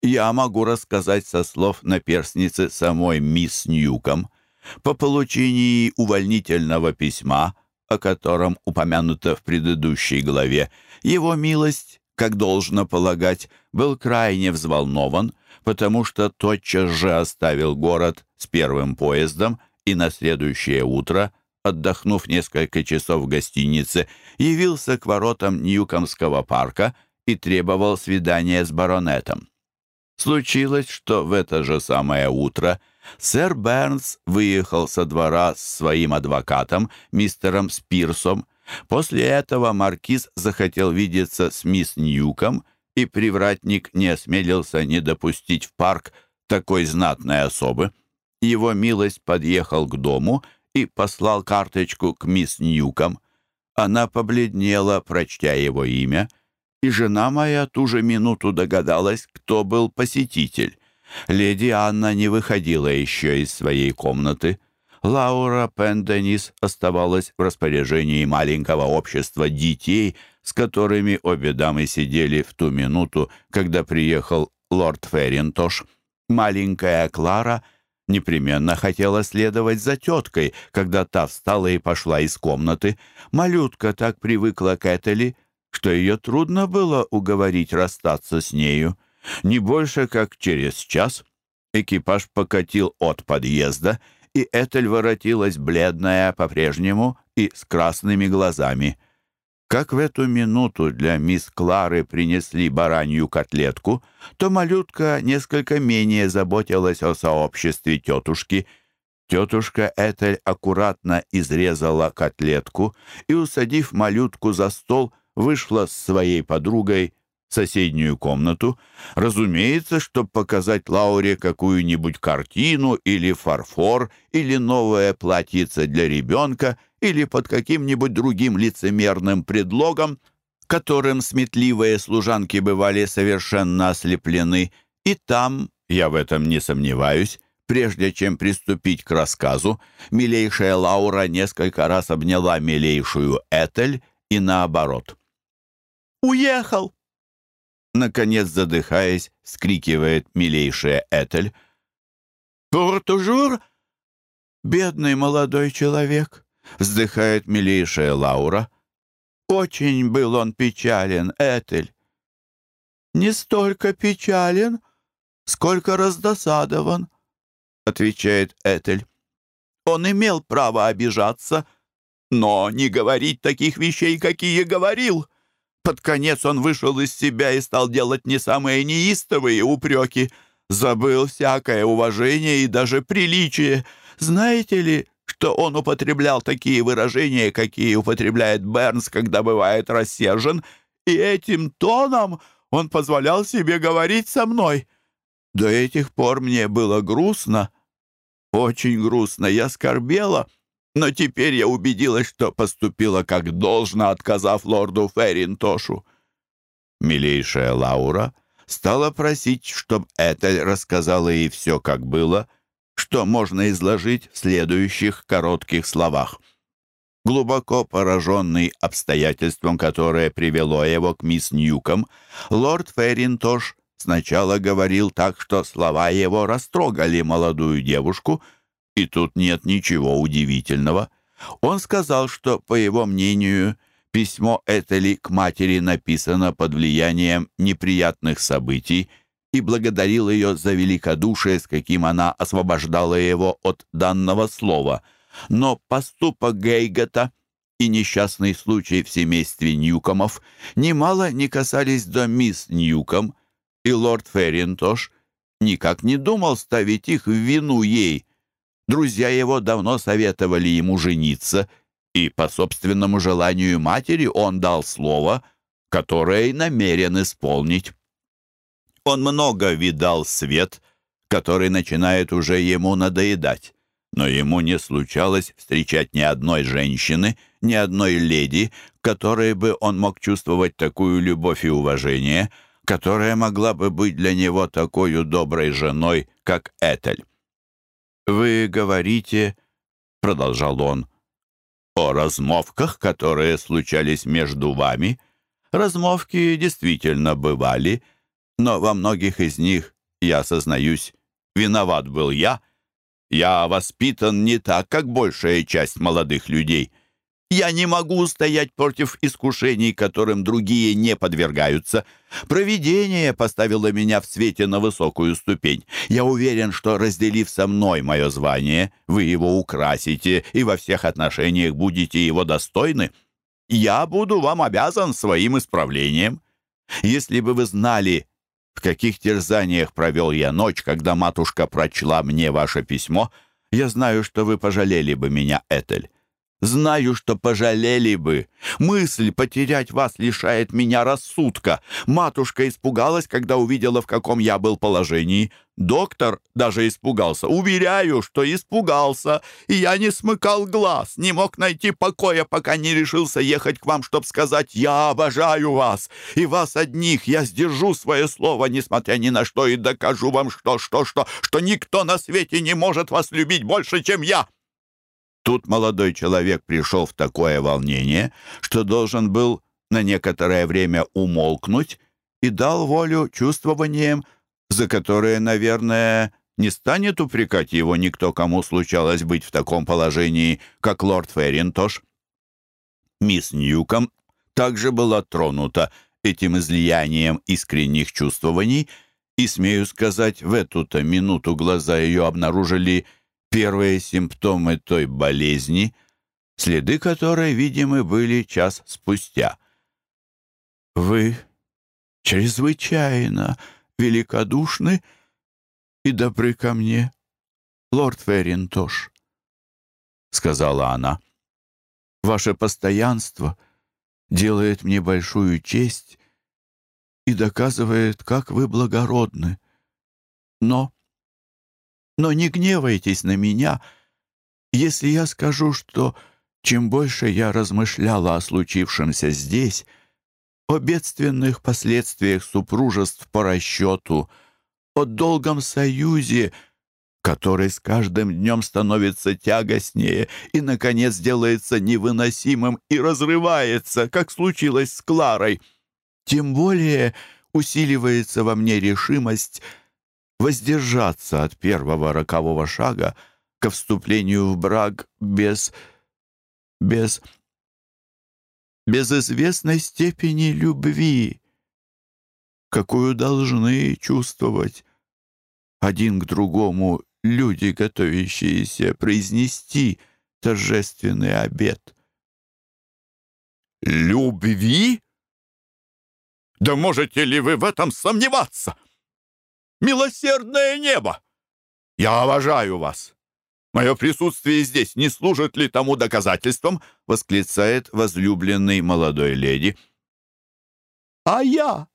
[SPEAKER 1] я могу рассказать со слов наперсницы самой мисс Ньюком. По получении увольнительного письма, о котором упомянуто в предыдущей главе, его милость, как должно полагать, был крайне взволнован, потому что тотчас же оставил город с первым поездом и на следующее утро, отдохнув несколько часов в гостинице, явился к воротам Ньюкомского парка и требовал свидания с баронетом. Случилось, что в это же самое утро – Сэр Бернс выехал со двора с своим адвокатом, мистером Спирсом. После этого маркиз захотел видеться с мисс Ньюком, и привратник не осмелился не допустить в парк такой знатной особы. Его милость подъехал к дому и послал карточку к мисс Ньюком. Она побледнела, прочтя его имя, и жена моя ту же минуту догадалась, кто был посетитель. Леди Анна не выходила еще из своей комнаты. Лаура Пенденис оставалась в распоряжении маленького общества детей, с которыми обе дамы сидели в ту минуту, когда приехал лорд Ферринтош. Маленькая Клара непременно хотела следовать за теткой, когда та встала и пошла из комнаты. Малютка так привыкла к Этели, что ее трудно было уговорить расстаться с нею. Не больше как через час экипаж покатил от подъезда, и Этель воротилась бледная по-прежнему и с красными глазами. Как в эту минуту для мисс Клары принесли баранью котлетку, то малютка несколько менее заботилась о сообществе тетушки. Тетушка Этель аккуратно изрезала котлетку и, усадив малютку за стол, вышла с своей подругой в соседнюю комнату, разумеется, чтобы показать Лауре какую-нибудь картину или фарфор, или новое платьице для ребенка, или под каким-нибудь другим лицемерным предлогом, которым сметливые служанки бывали совершенно ослеплены, и там, я в этом не сомневаюсь, Прежде чем приступить к рассказу, милейшая Лаура несколько раз обняла милейшую Этель и наоборот. «Уехал!» Наконец, задыхаясь, скрикивает милейшая Этель. «Портужур?» «Бедный молодой человек!» Вздыхает милейшая Лаура. «Очень был он печален, Этель!» «Не столько печален, сколько раздосадован!» — отвечает Этель. «Он имел право обижаться, но не говорить таких вещей, какие говорил. Под конец он вышел из себя и стал делать не самые неистовые упреки. Забыл всякое уважение и даже приличие. Знаете ли, что он употреблял такие выражения, какие употребляет Бернс, когда бывает рассержен, и этим тоном он позволял себе говорить со мной. До этих пор мне было грустно, очень грустно, я скорбела, но теперь я убедилась, что поступила как должно, отказав лорду Ферринтошу. Милейшая Лаура стала просить, чтобы Этель рассказала ей все, как было, что можно изложить в следующих коротких словах. Глубоко пораженный обстоятельством, которое привело его к мисс Ньюком, лорд Ферринтош Сначала говорил так, что слова его растрогали молодую девушку, и тут нет ничего удивительного. Он сказал, что, по его мнению, письмо Этели к матери написано под влиянием неприятных событий и благодарил ее за великодушие, с каким она освобождала его от данного слова. Но поступок Гейгета и несчастный случай в семействе Ньюкомов немало не касались до мисс Ньюком — и лорд Ферринтош никак не думал ставить их в вину ей. Друзья его давно советовали ему жениться, и по собственному желанию матери он дал слово, которое и намерен исполнить. Он много видал свет, который начинает уже ему надоедать, но ему не случалось встречать ни одной женщины, ни одной леди, которой бы он мог чувствовать такую любовь и уважение — которая могла бы быть для него такой доброй женой, как Этель. «Вы говорите, — продолжал он, — о размовках, которые случались между вами. Размовки действительно бывали, но во многих из них, я сознаюсь, виноват был я. Я воспитан не так, как большая часть молодых людей». Я не могу устоять против искушений, которым другие не подвергаются. Провидение поставило меня в свете на высокую ступень. Я уверен, что, разделив со мной мое звание, вы его украсите и во всех отношениях будете его достойны. Я буду вам обязан своим исправлением. Если бы вы знали, в каких терзаниях провел я ночь, когда матушка прочла мне ваше письмо, я знаю, что вы пожалели бы меня, Этель. Знаю, что пожалели бы. Мысль потерять вас лишает меня рассудка. Матушка испугалась, когда увидела, в каком я был положении. Доктор даже испугался. Уверяю, что испугался. И я не смыкал глаз, не мог найти покоя, пока не решился ехать к вам, чтобы сказать «Я обожаю вас, и вас одних. Я сдержу свое слово, несмотря ни на что, и докажу вам, что, что, что, что никто на свете не может вас любить больше, чем я». Тут молодой человек пришел в такое волнение, что должен был на некоторое время умолкнуть и дал волю чувствованиям, за которые, наверное, не станет упрекать его никто, кому случалось быть в таком положении, как лорд Ферринтош. Мисс Ньюком также была тронута этим излиянием искренних чувствований, и, смею сказать, в эту-то минуту глаза ее обнаружили первые симптомы той болезни, следы которой, видимы, были час спустя. «Вы чрезвычайно великодушны и добры ко мне, лорд Ферринтош», сказала она. «Ваше постоянство делает мне большую честь и доказывает, как вы благородны. Но, но не гневайтесь на меня, если я скажу, что чем больше я размышляла о случившемся здесь, о бедственных последствиях супружеств по расчету, о долгом союзе, который с каждым днем становится тягостнее и, наконец, делается невыносимым и разрывается, как случилось с Кларой. Тем более усиливается во мне решимость воздержаться от первого рокового шага ко вступлению в брак без... без... без известной степени любви, какую должны чувствовать один к другому люди, готовящиеся произнести торжественный обед.
[SPEAKER 2] «Любви? Да можете ли вы в этом сомневаться? Милосердное небо! Я уважаю вас!» «Мое присутствие здесь не служит ли тому доказательством?» — восклицает возлюбленный молодой леди.
[SPEAKER 3] «А я?»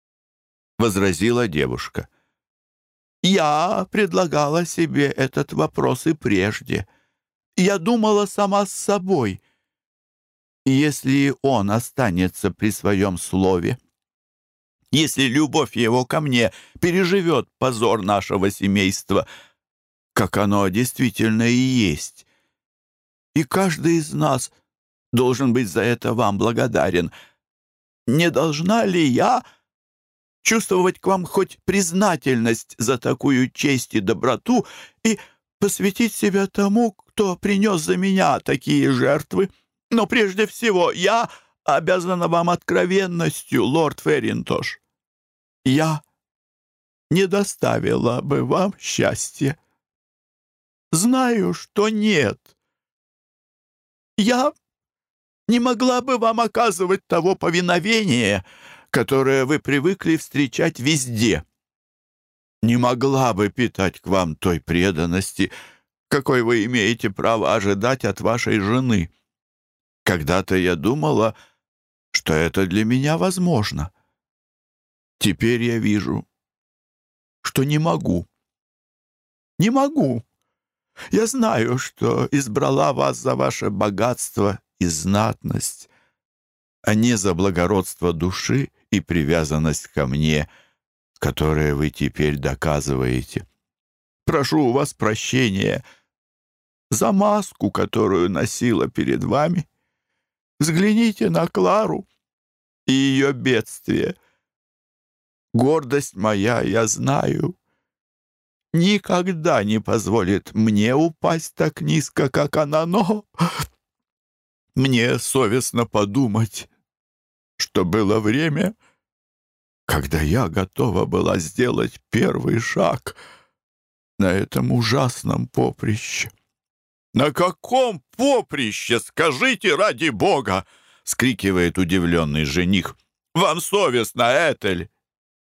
[SPEAKER 1] — возразила девушка.
[SPEAKER 3] — я предлагала себе этот вопрос и прежде. Я думала сама с собой. Если он останется при своем слове, если любовь его ко мне переживет позор нашего семейства, как оно действительно и есть, и каждый из нас должен быть за это вам благодарен, не должна ли я чувствовать к вам хоть признательность за такую честь и доброту и посвятить себя тому, кто принес за меня такие жертвы. Но прежде всего я обязана вам откровенностью, лорд Ферринтош. Я не доставила бы вам счастья. Знаю, что нет. Я не могла бы вам оказывать того повиновения, которое вы привыкли встречать везде. Не могла бы питать к вам той преданности, какой вы имеете право ожидать от вашей жены. Когда-то я думала, что это для меня возможно. Теперь я вижу, что не могу. Не могу. Я знаю, что избрала вас за ваше богатство и знатность, а не за благородство души и привязанность ко мне, которое вы теперь доказываете. Прошу у вас прощения за маску, которую носила перед вами. Взгляните на Клару и ее бедствие. Гордость моя, я знаю, никогда не позволит мне упасть так низко, как она, но мне совестно подумать, что было время, когда я готова была сделать первый шаг на этом ужасном поприще.
[SPEAKER 2] «На каком поприще, скажите ради Бога!» — скрикивает удивленный жених. «Вам совестно, Этель?»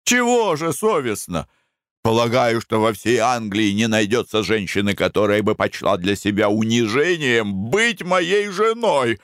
[SPEAKER 2] «Чего же совестно?» Полагаю, что во всей Англии не найдется женщины, которая бы почла для себя унижением быть моей женой.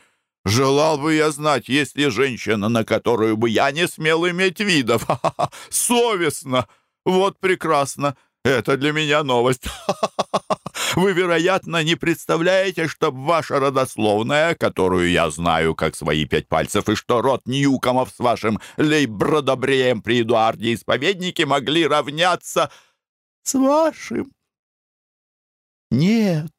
[SPEAKER 2] Желал бы я знать, есть ли женщина, на которую бы я не смел иметь видов. [laughs] Совестно! Вот прекрасно! Это для меня новость. [laughs] Вы, вероятно, не представляете, что ваша родословная, которую я знаю как свои пять пальцев, и что род Ньюкомов с вашим лейбродобреем при Эдуарде Исповеднике могли равняться с вашим. Нет,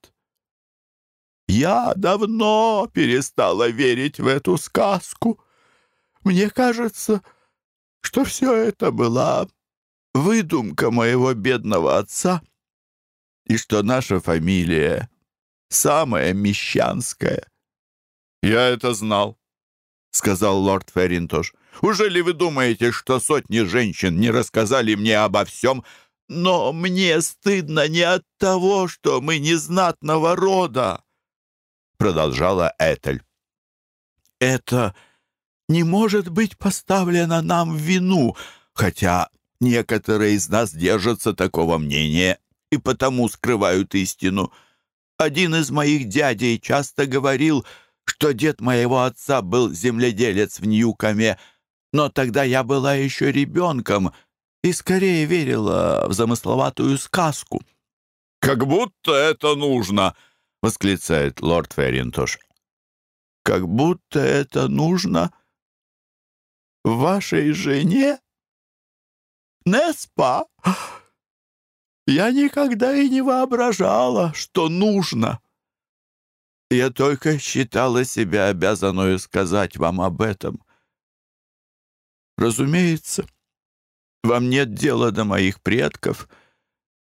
[SPEAKER 2] я давно перестала верить в эту сказку. Мне кажется, что все это была выдумка моего бедного отца, и что наша фамилия самая мещанская. «Я это знал», — сказал лорд Ферринтош. «Уже ли вы думаете, что сотни женщин не рассказали мне обо всем? Но мне стыдно не от того, что мы незнатного рода, продолжала Этель. «Это не может быть поставлено нам в вину, хотя некоторые из нас держатся такого мнения и потому скрывают истину.
[SPEAKER 3] Один из моих дядей часто говорил, что дед моего отца был земледелец в Ньюкоме, но тогда я была еще ребенком и скорее верила в замысловатую сказку.
[SPEAKER 2] «Как будто это нужно!»
[SPEAKER 3] — восклицает лорд Ферринтош. «Как будто это нужно вашей жене? Неспа? Я никогда и не воображала, что нужно. Я только считала себя обязанную сказать вам об этом. Разумеется, вам нет дела до моих предков,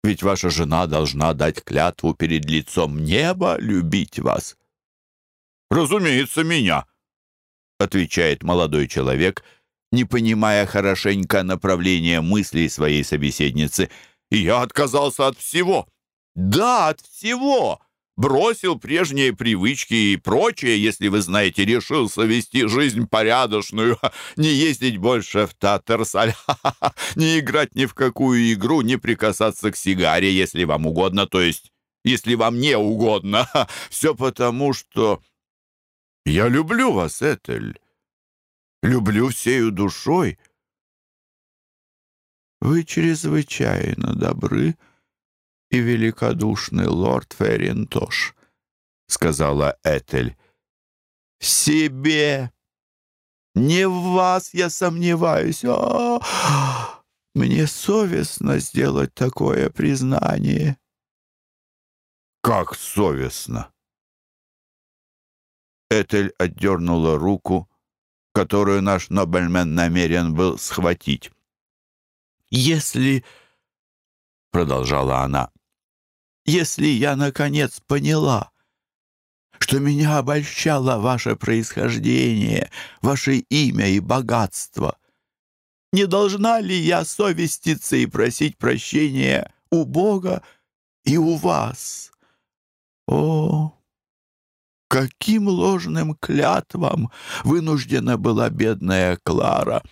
[SPEAKER 3] ведь ваша жена должна дать клятву перед лицом неба любить вас.
[SPEAKER 2] «Разумеется, меня», — отвечает молодой человек, не понимая хорошенько направления мыслей своей собеседницы — я отказался от всего. Да, от всего. Бросил прежние привычки и прочее, если вы знаете, решился вести жизнь порядочную, [laughs] не ездить больше в Татарсаль, [laughs] не играть ни в какую игру, не прикасаться к сигаре, если вам угодно, то есть, если вам не угодно. [laughs] Все потому, что я люблю вас, Этель. Люблю всею душой.
[SPEAKER 3] Вы чрезвычайно добры и великодушный лорд Ферринтош, — сказала Этель. — себе! Не в вас я сомневаюсь. О, мне совестно сделать такое признание.
[SPEAKER 2] — Как совестно?
[SPEAKER 3] Этель отдернула руку, которую наш Нобельмен намерен был схватить. «Если...» — продолжала она. «Если я, наконец, поняла, что меня обольщало ваше происхождение, ваше имя и богатство, не должна ли я совеститься и просить прощения у Бога и у вас? О, каким ложным клятвам вынуждена была бедная Клара!»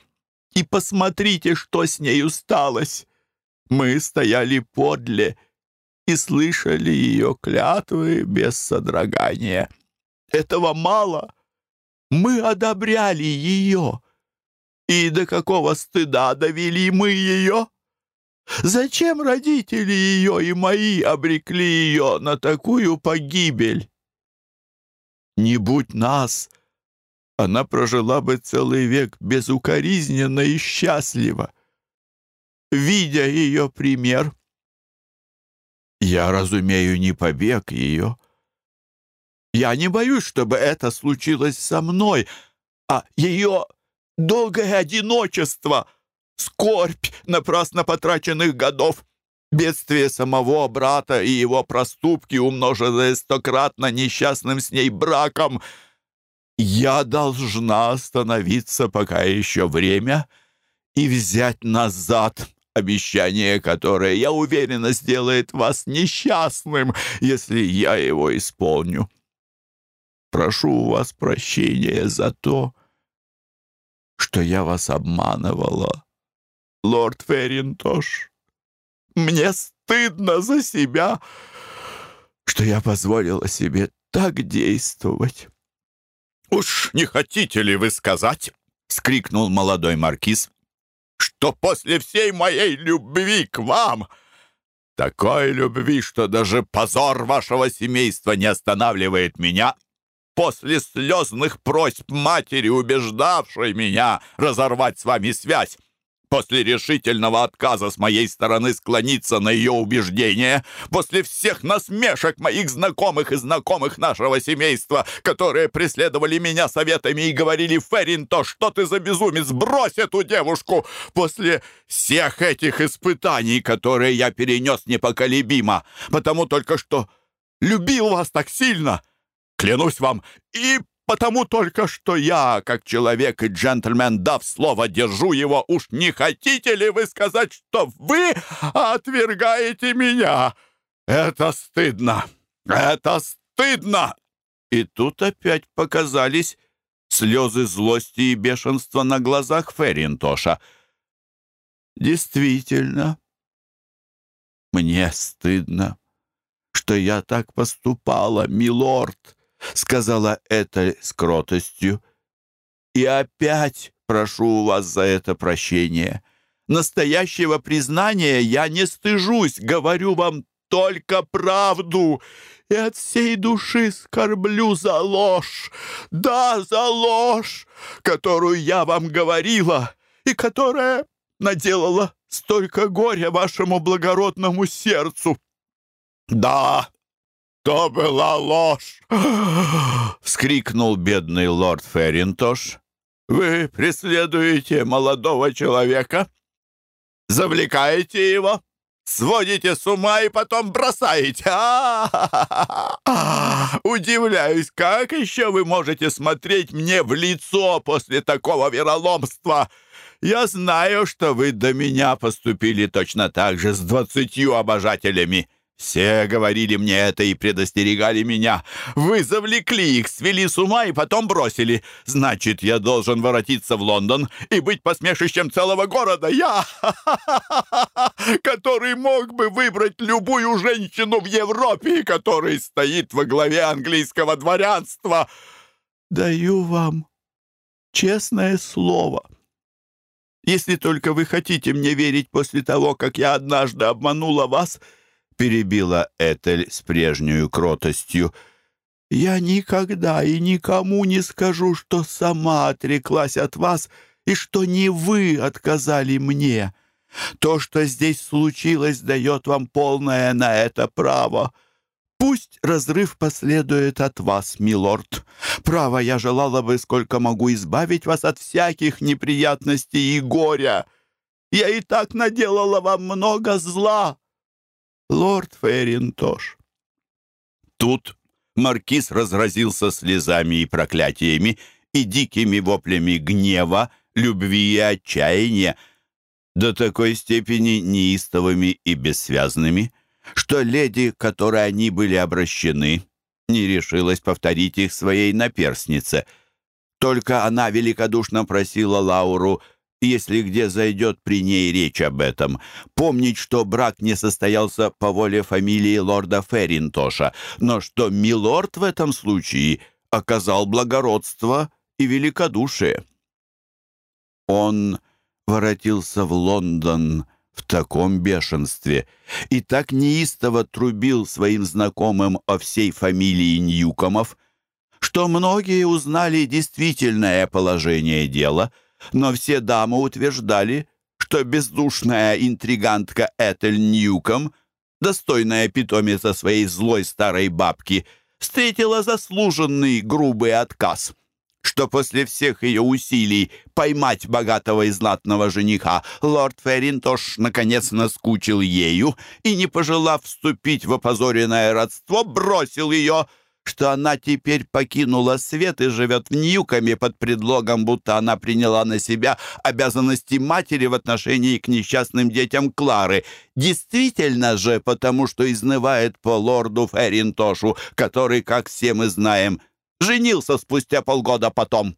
[SPEAKER 3] И посмотрите, что с нею сталось. Мы стояли подле и слышали ее клятвы без содрогания. Этого мало. Мы одобряли ее. И до какого стыда довели мы ее? Зачем родители ее и мои обрекли ее на такую погибель? Не будь нас, она прожила бы целый век безукоризненно и счастливо. Видя ее пример, я разумею не побег ее. Я не боюсь, чтобы это случилось со мной, а ее долгое одиночество, скорбь напрасно потраченных годов, бедствие самого брата и его проступки, умноженные стократно несчастным с ней браком — я должна остановиться, пока еще время, и взять назад обещание, которое, я уверена, сделает вас несчастным, если я его исполню. Прошу у вас прощения за то, что я вас обманывала, лорд Ферринтош. Мне стыдно за себя, что я позволила себе так действовать.
[SPEAKER 2] «Уж не хотите ли вы сказать, — скрикнул молодой маркиз, — что после всей моей любви к вам, такой любви, что даже позор вашего семейства не останавливает меня, после слезных просьб матери, убеждавшей меня разорвать с вами связь, После решительного отказа с моей стороны склониться на ее убеждения, после всех насмешек моих знакомых и знакомых нашего семейства, которые преследовали меня советами и говорили «Феррин, то что ты за безумец? Брось эту девушку!» После всех этих испытаний, которые я перенес непоколебимо, потому только что любил вас так сильно, клянусь вам, и потому только что я, как человек и джентльмен, дав слово, держу его. Уж не хотите ли вы сказать, что вы отвергаете меня? Это стыдно! Это стыдно!»
[SPEAKER 3] И тут опять показались слезы злости и бешенства на глазах Ферринтоша. «Действительно, мне стыдно, что я так поступала, милорд», — сказала это с кротостью. «И опять прошу у вас за это прощения. Настоящего признания я не стыжусь, говорю вам только правду, и от всей души скорблю за ложь, да, за ложь, которую я вам говорила и которая наделала столько горя вашему благородному сердцу. Да, то была ложь!» [gasps] — вскрикнул бедный лорд Ферринтош. «Вы преследуете молодого человека, завлекаете его, сводите с ума и потом бросаете. А! Удивляюсь, как еще вы можете смотреть мне в лицо после такого вероломства? Я знаю, что вы до меня поступили точно так же с двадцатью обожателями». Все говорили мне это и предостерегали меня. Вы завлекли их, свели с ума и потом бросили. Значит, я должен воротиться в Лондон и быть посмешищем целого города. Я, [laughs] который мог бы выбрать любую женщину в Европе, который стоит во главе английского дворянства. Даю вам честное слово. Если только вы хотите мне верить после того, как я однажды обманула вас — перебила Этель с прежней кротостью. «Я никогда и никому не скажу, что сама отреклась от вас и что не вы отказали мне. То, что здесь случилось, дает вам полное на это право. Пусть разрыв последует от вас, милорд. Право, я желала бы, сколько могу избавить вас от всяких неприятностей и горя. Я и так наделала вам много зла» лорд Ферринтош». Тут маркиз разразился слезами и проклятиями и дикими воплями гнева, любви и отчаяния, до такой степени неистовыми и бессвязными, что леди, к которой они были обращены, не решилась повторить их своей наперснице. Только она великодушно просила Лауру — если где зайдет при ней речь об этом, помнить, что брак не состоялся по воле фамилии лорда Ферринтоша, но что милорд в этом случае оказал благородство и великодушие. Он воротился в Лондон в таком бешенстве и так неистово трубил своим знакомым о всей фамилии Ньюкомов, что многие узнали действительное положение дела — но все дамы утверждали, что бездушная интригантка Этель Ньюком, достойная питомица своей злой старой бабки, встретила заслуженный грубый отказ, что после всех ее усилий поймать богатого и знатного жениха лорд Ферринтош наконец наскучил ею и, не пожелав вступить в опозоренное родство, бросил ее — что она теперь покинула свет и живет в Ньюкаме под предлогом, будто она приняла на себя обязанности матери в отношении к несчастным детям Клары. Действительно же, потому что изнывает по лорду Ферринтошу, который, как все мы знаем, женился спустя полгода потом.